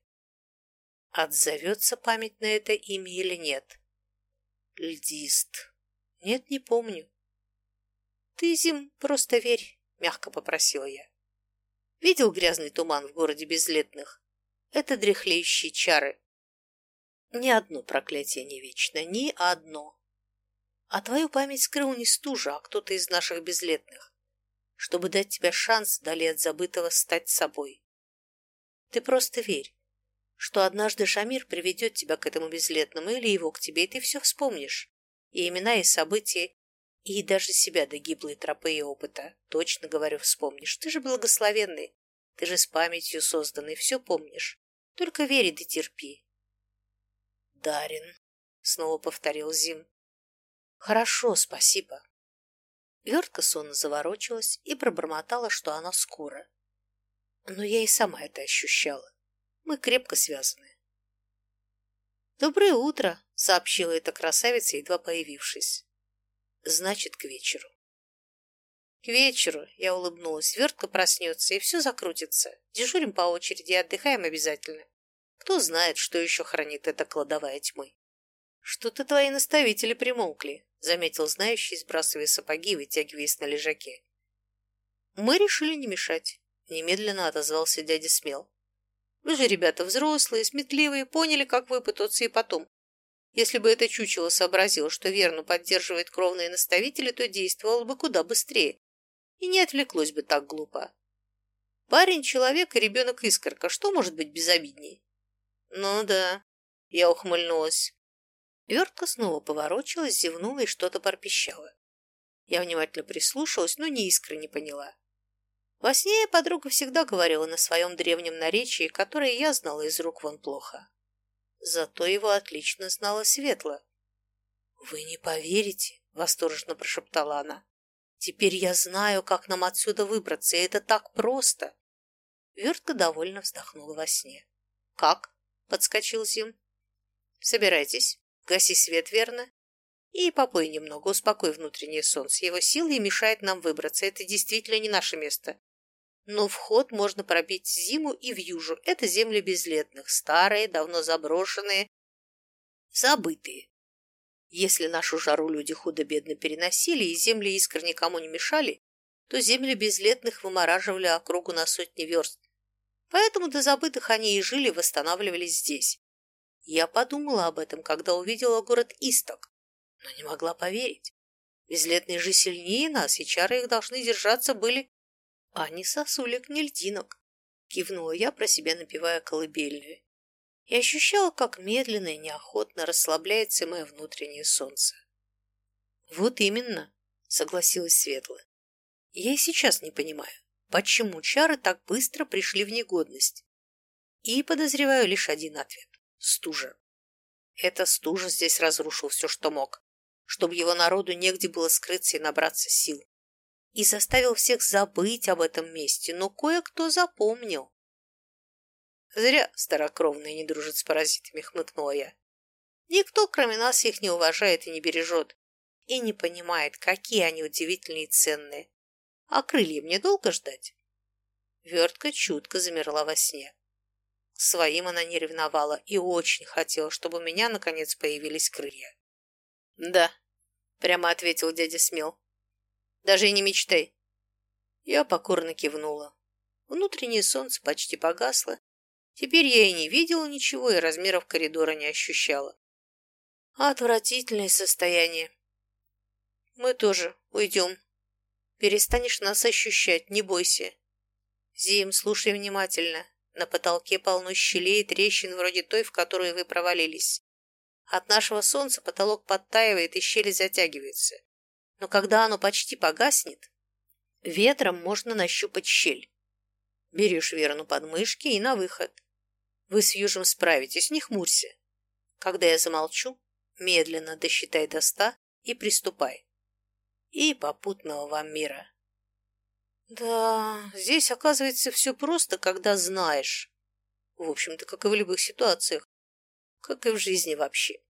Отзовется память на это имя или нет? Льдист. Нет, не помню. Ты, Зим, просто верь, мягко попросила я. Видел грязный туман в городе безлетных? Это дряхлеющие чары. Ни одно проклятие не вечно, ни одно. А твою память скрыл не стужа, а кто-то из наших безлетных, чтобы дать тебе шанс дали от забытого стать собой. Ты просто верь, что однажды Шамир приведет тебя к этому безлетному или его к тебе, и ты все вспомнишь. И имена, и события, и даже себя до гиблой тропы и опыта. Точно говорю, вспомнишь. Ты же благословенный. Ты же с памятью созданный, все помнишь. Только верь да терпи. Дарин, снова повторил Зим. Хорошо, спасибо. Вертка сонно заворочилась и пробормотала, что она скоро. Но я и сама это ощущала. Мы крепко связаны. «Доброе утро!» — сообщила эта красавица, едва появившись. «Значит, к вечеру». «К вечеру!» — я улыбнулась. «Вертка проснется, и все закрутится. Дежурим по очереди и отдыхаем обязательно. Кто знает, что еще хранит эта кладовая тьмы?» «Что-то твои наставители примолкли», — заметил знающий, сбрасывая сапоги и вытягиваясь на лежаке. «Мы решили не мешать», — немедленно отозвался дядя Смел. «Вы же ребята взрослые, сметливые, поняли, как выпутаться и потом. Если бы это чучело сообразило, что верну поддерживает кровные наставители, то действовало бы куда быстрее и не отвлеклось бы так глупо. Парень — человек, и ребенок — искорка. Что может быть безобидней?» «Ну да», — я ухмыльнулась. Вертка снова поворочилась, зевнула и что-то пропищала. Я внимательно прислушалась, но ни искры не поняла. Во сне подруга всегда говорила на своем древнем наречии, которое я знала из рук вон плохо. Зато его отлично знала Светла. «Вы не поверите», — восторженно прошептала она. «Теперь я знаю, как нам отсюда выбраться, и это так просто». Вертка довольно вздохнула во сне. «Как?» — подскочил Зим. «Собирайтесь. Гаси свет, верно? И попой немного, успокой внутреннее солнце. Его силы мешает нам выбраться. Это действительно не наше место. Но вход можно пробить зиму и в южу. Это земли безлетных, старые, давно заброшенные, забытые. Если нашу жару люди худо-бедно переносили и земли искр никому не мешали, то земли безлетных вымораживали округу на сотни верст. Поэтому до забытых они и жили, восстанавливались здесь. Я подумала об этом, когда увидела город Исток, но не могла поверить. Безлетные же сильнее нас, и чары их должны держаться были... А не сосулек, не льдинок. Кивнула я, про себя напевая колыбельную. И ощущала, как медленно и неохотно расслабляется мое внутреннее солнце. Вот именно, согласилась Светла. Я и сейчас не понимаю, почему чары так быстро пришли в негодность. И подозреваю лишь один ответ стужа. Это стужа здесь разрушил все, что мог, чтобы его народу негде было скрыться и набраться сил. И заставил всех забыть об этом месте, но кое-кто запомнил. Зря старокровные не дружат с паразитами, хмыкнула я. Никто, кроме нас, их не уважает и не бережет, и не понимает, какие они удивительные и ценные. А крылья мне долго ждать? Вертка чутко замерла во сне. Своим она не ревновала и очень хотела, чтобы у меня, наконец, появились крылья. «Да», — прямо ответил дядя Смел. «Даже и не мечтай». Я покорно кивнула. Внутреннее солнце почти погасло. Теперь я и не видела ничего, и размеров коридора не ощущала. Отвратительное состояние. Мы тоже уйдем. Перестанешь нас ощущать, не бойся. Зим, слушай внимательно. На потолке полно щелей и трещин вроде той, в которую вы провалились. От нашего солнца потолок подтаивает и щели затягиваются. Но когда оно почти погаснет, ветром можно нащупать щель. Берешь Верну под мышки и на выход. Вы с Южем справитесь, не хмурься. Когда я замолчу, медленно досчитай до ста и приступай. И попутного вам мира. Да, здесь оказывается все просто, когда знаешь. В общем-то, как и в любых ситуациях, как и в жизни вообще.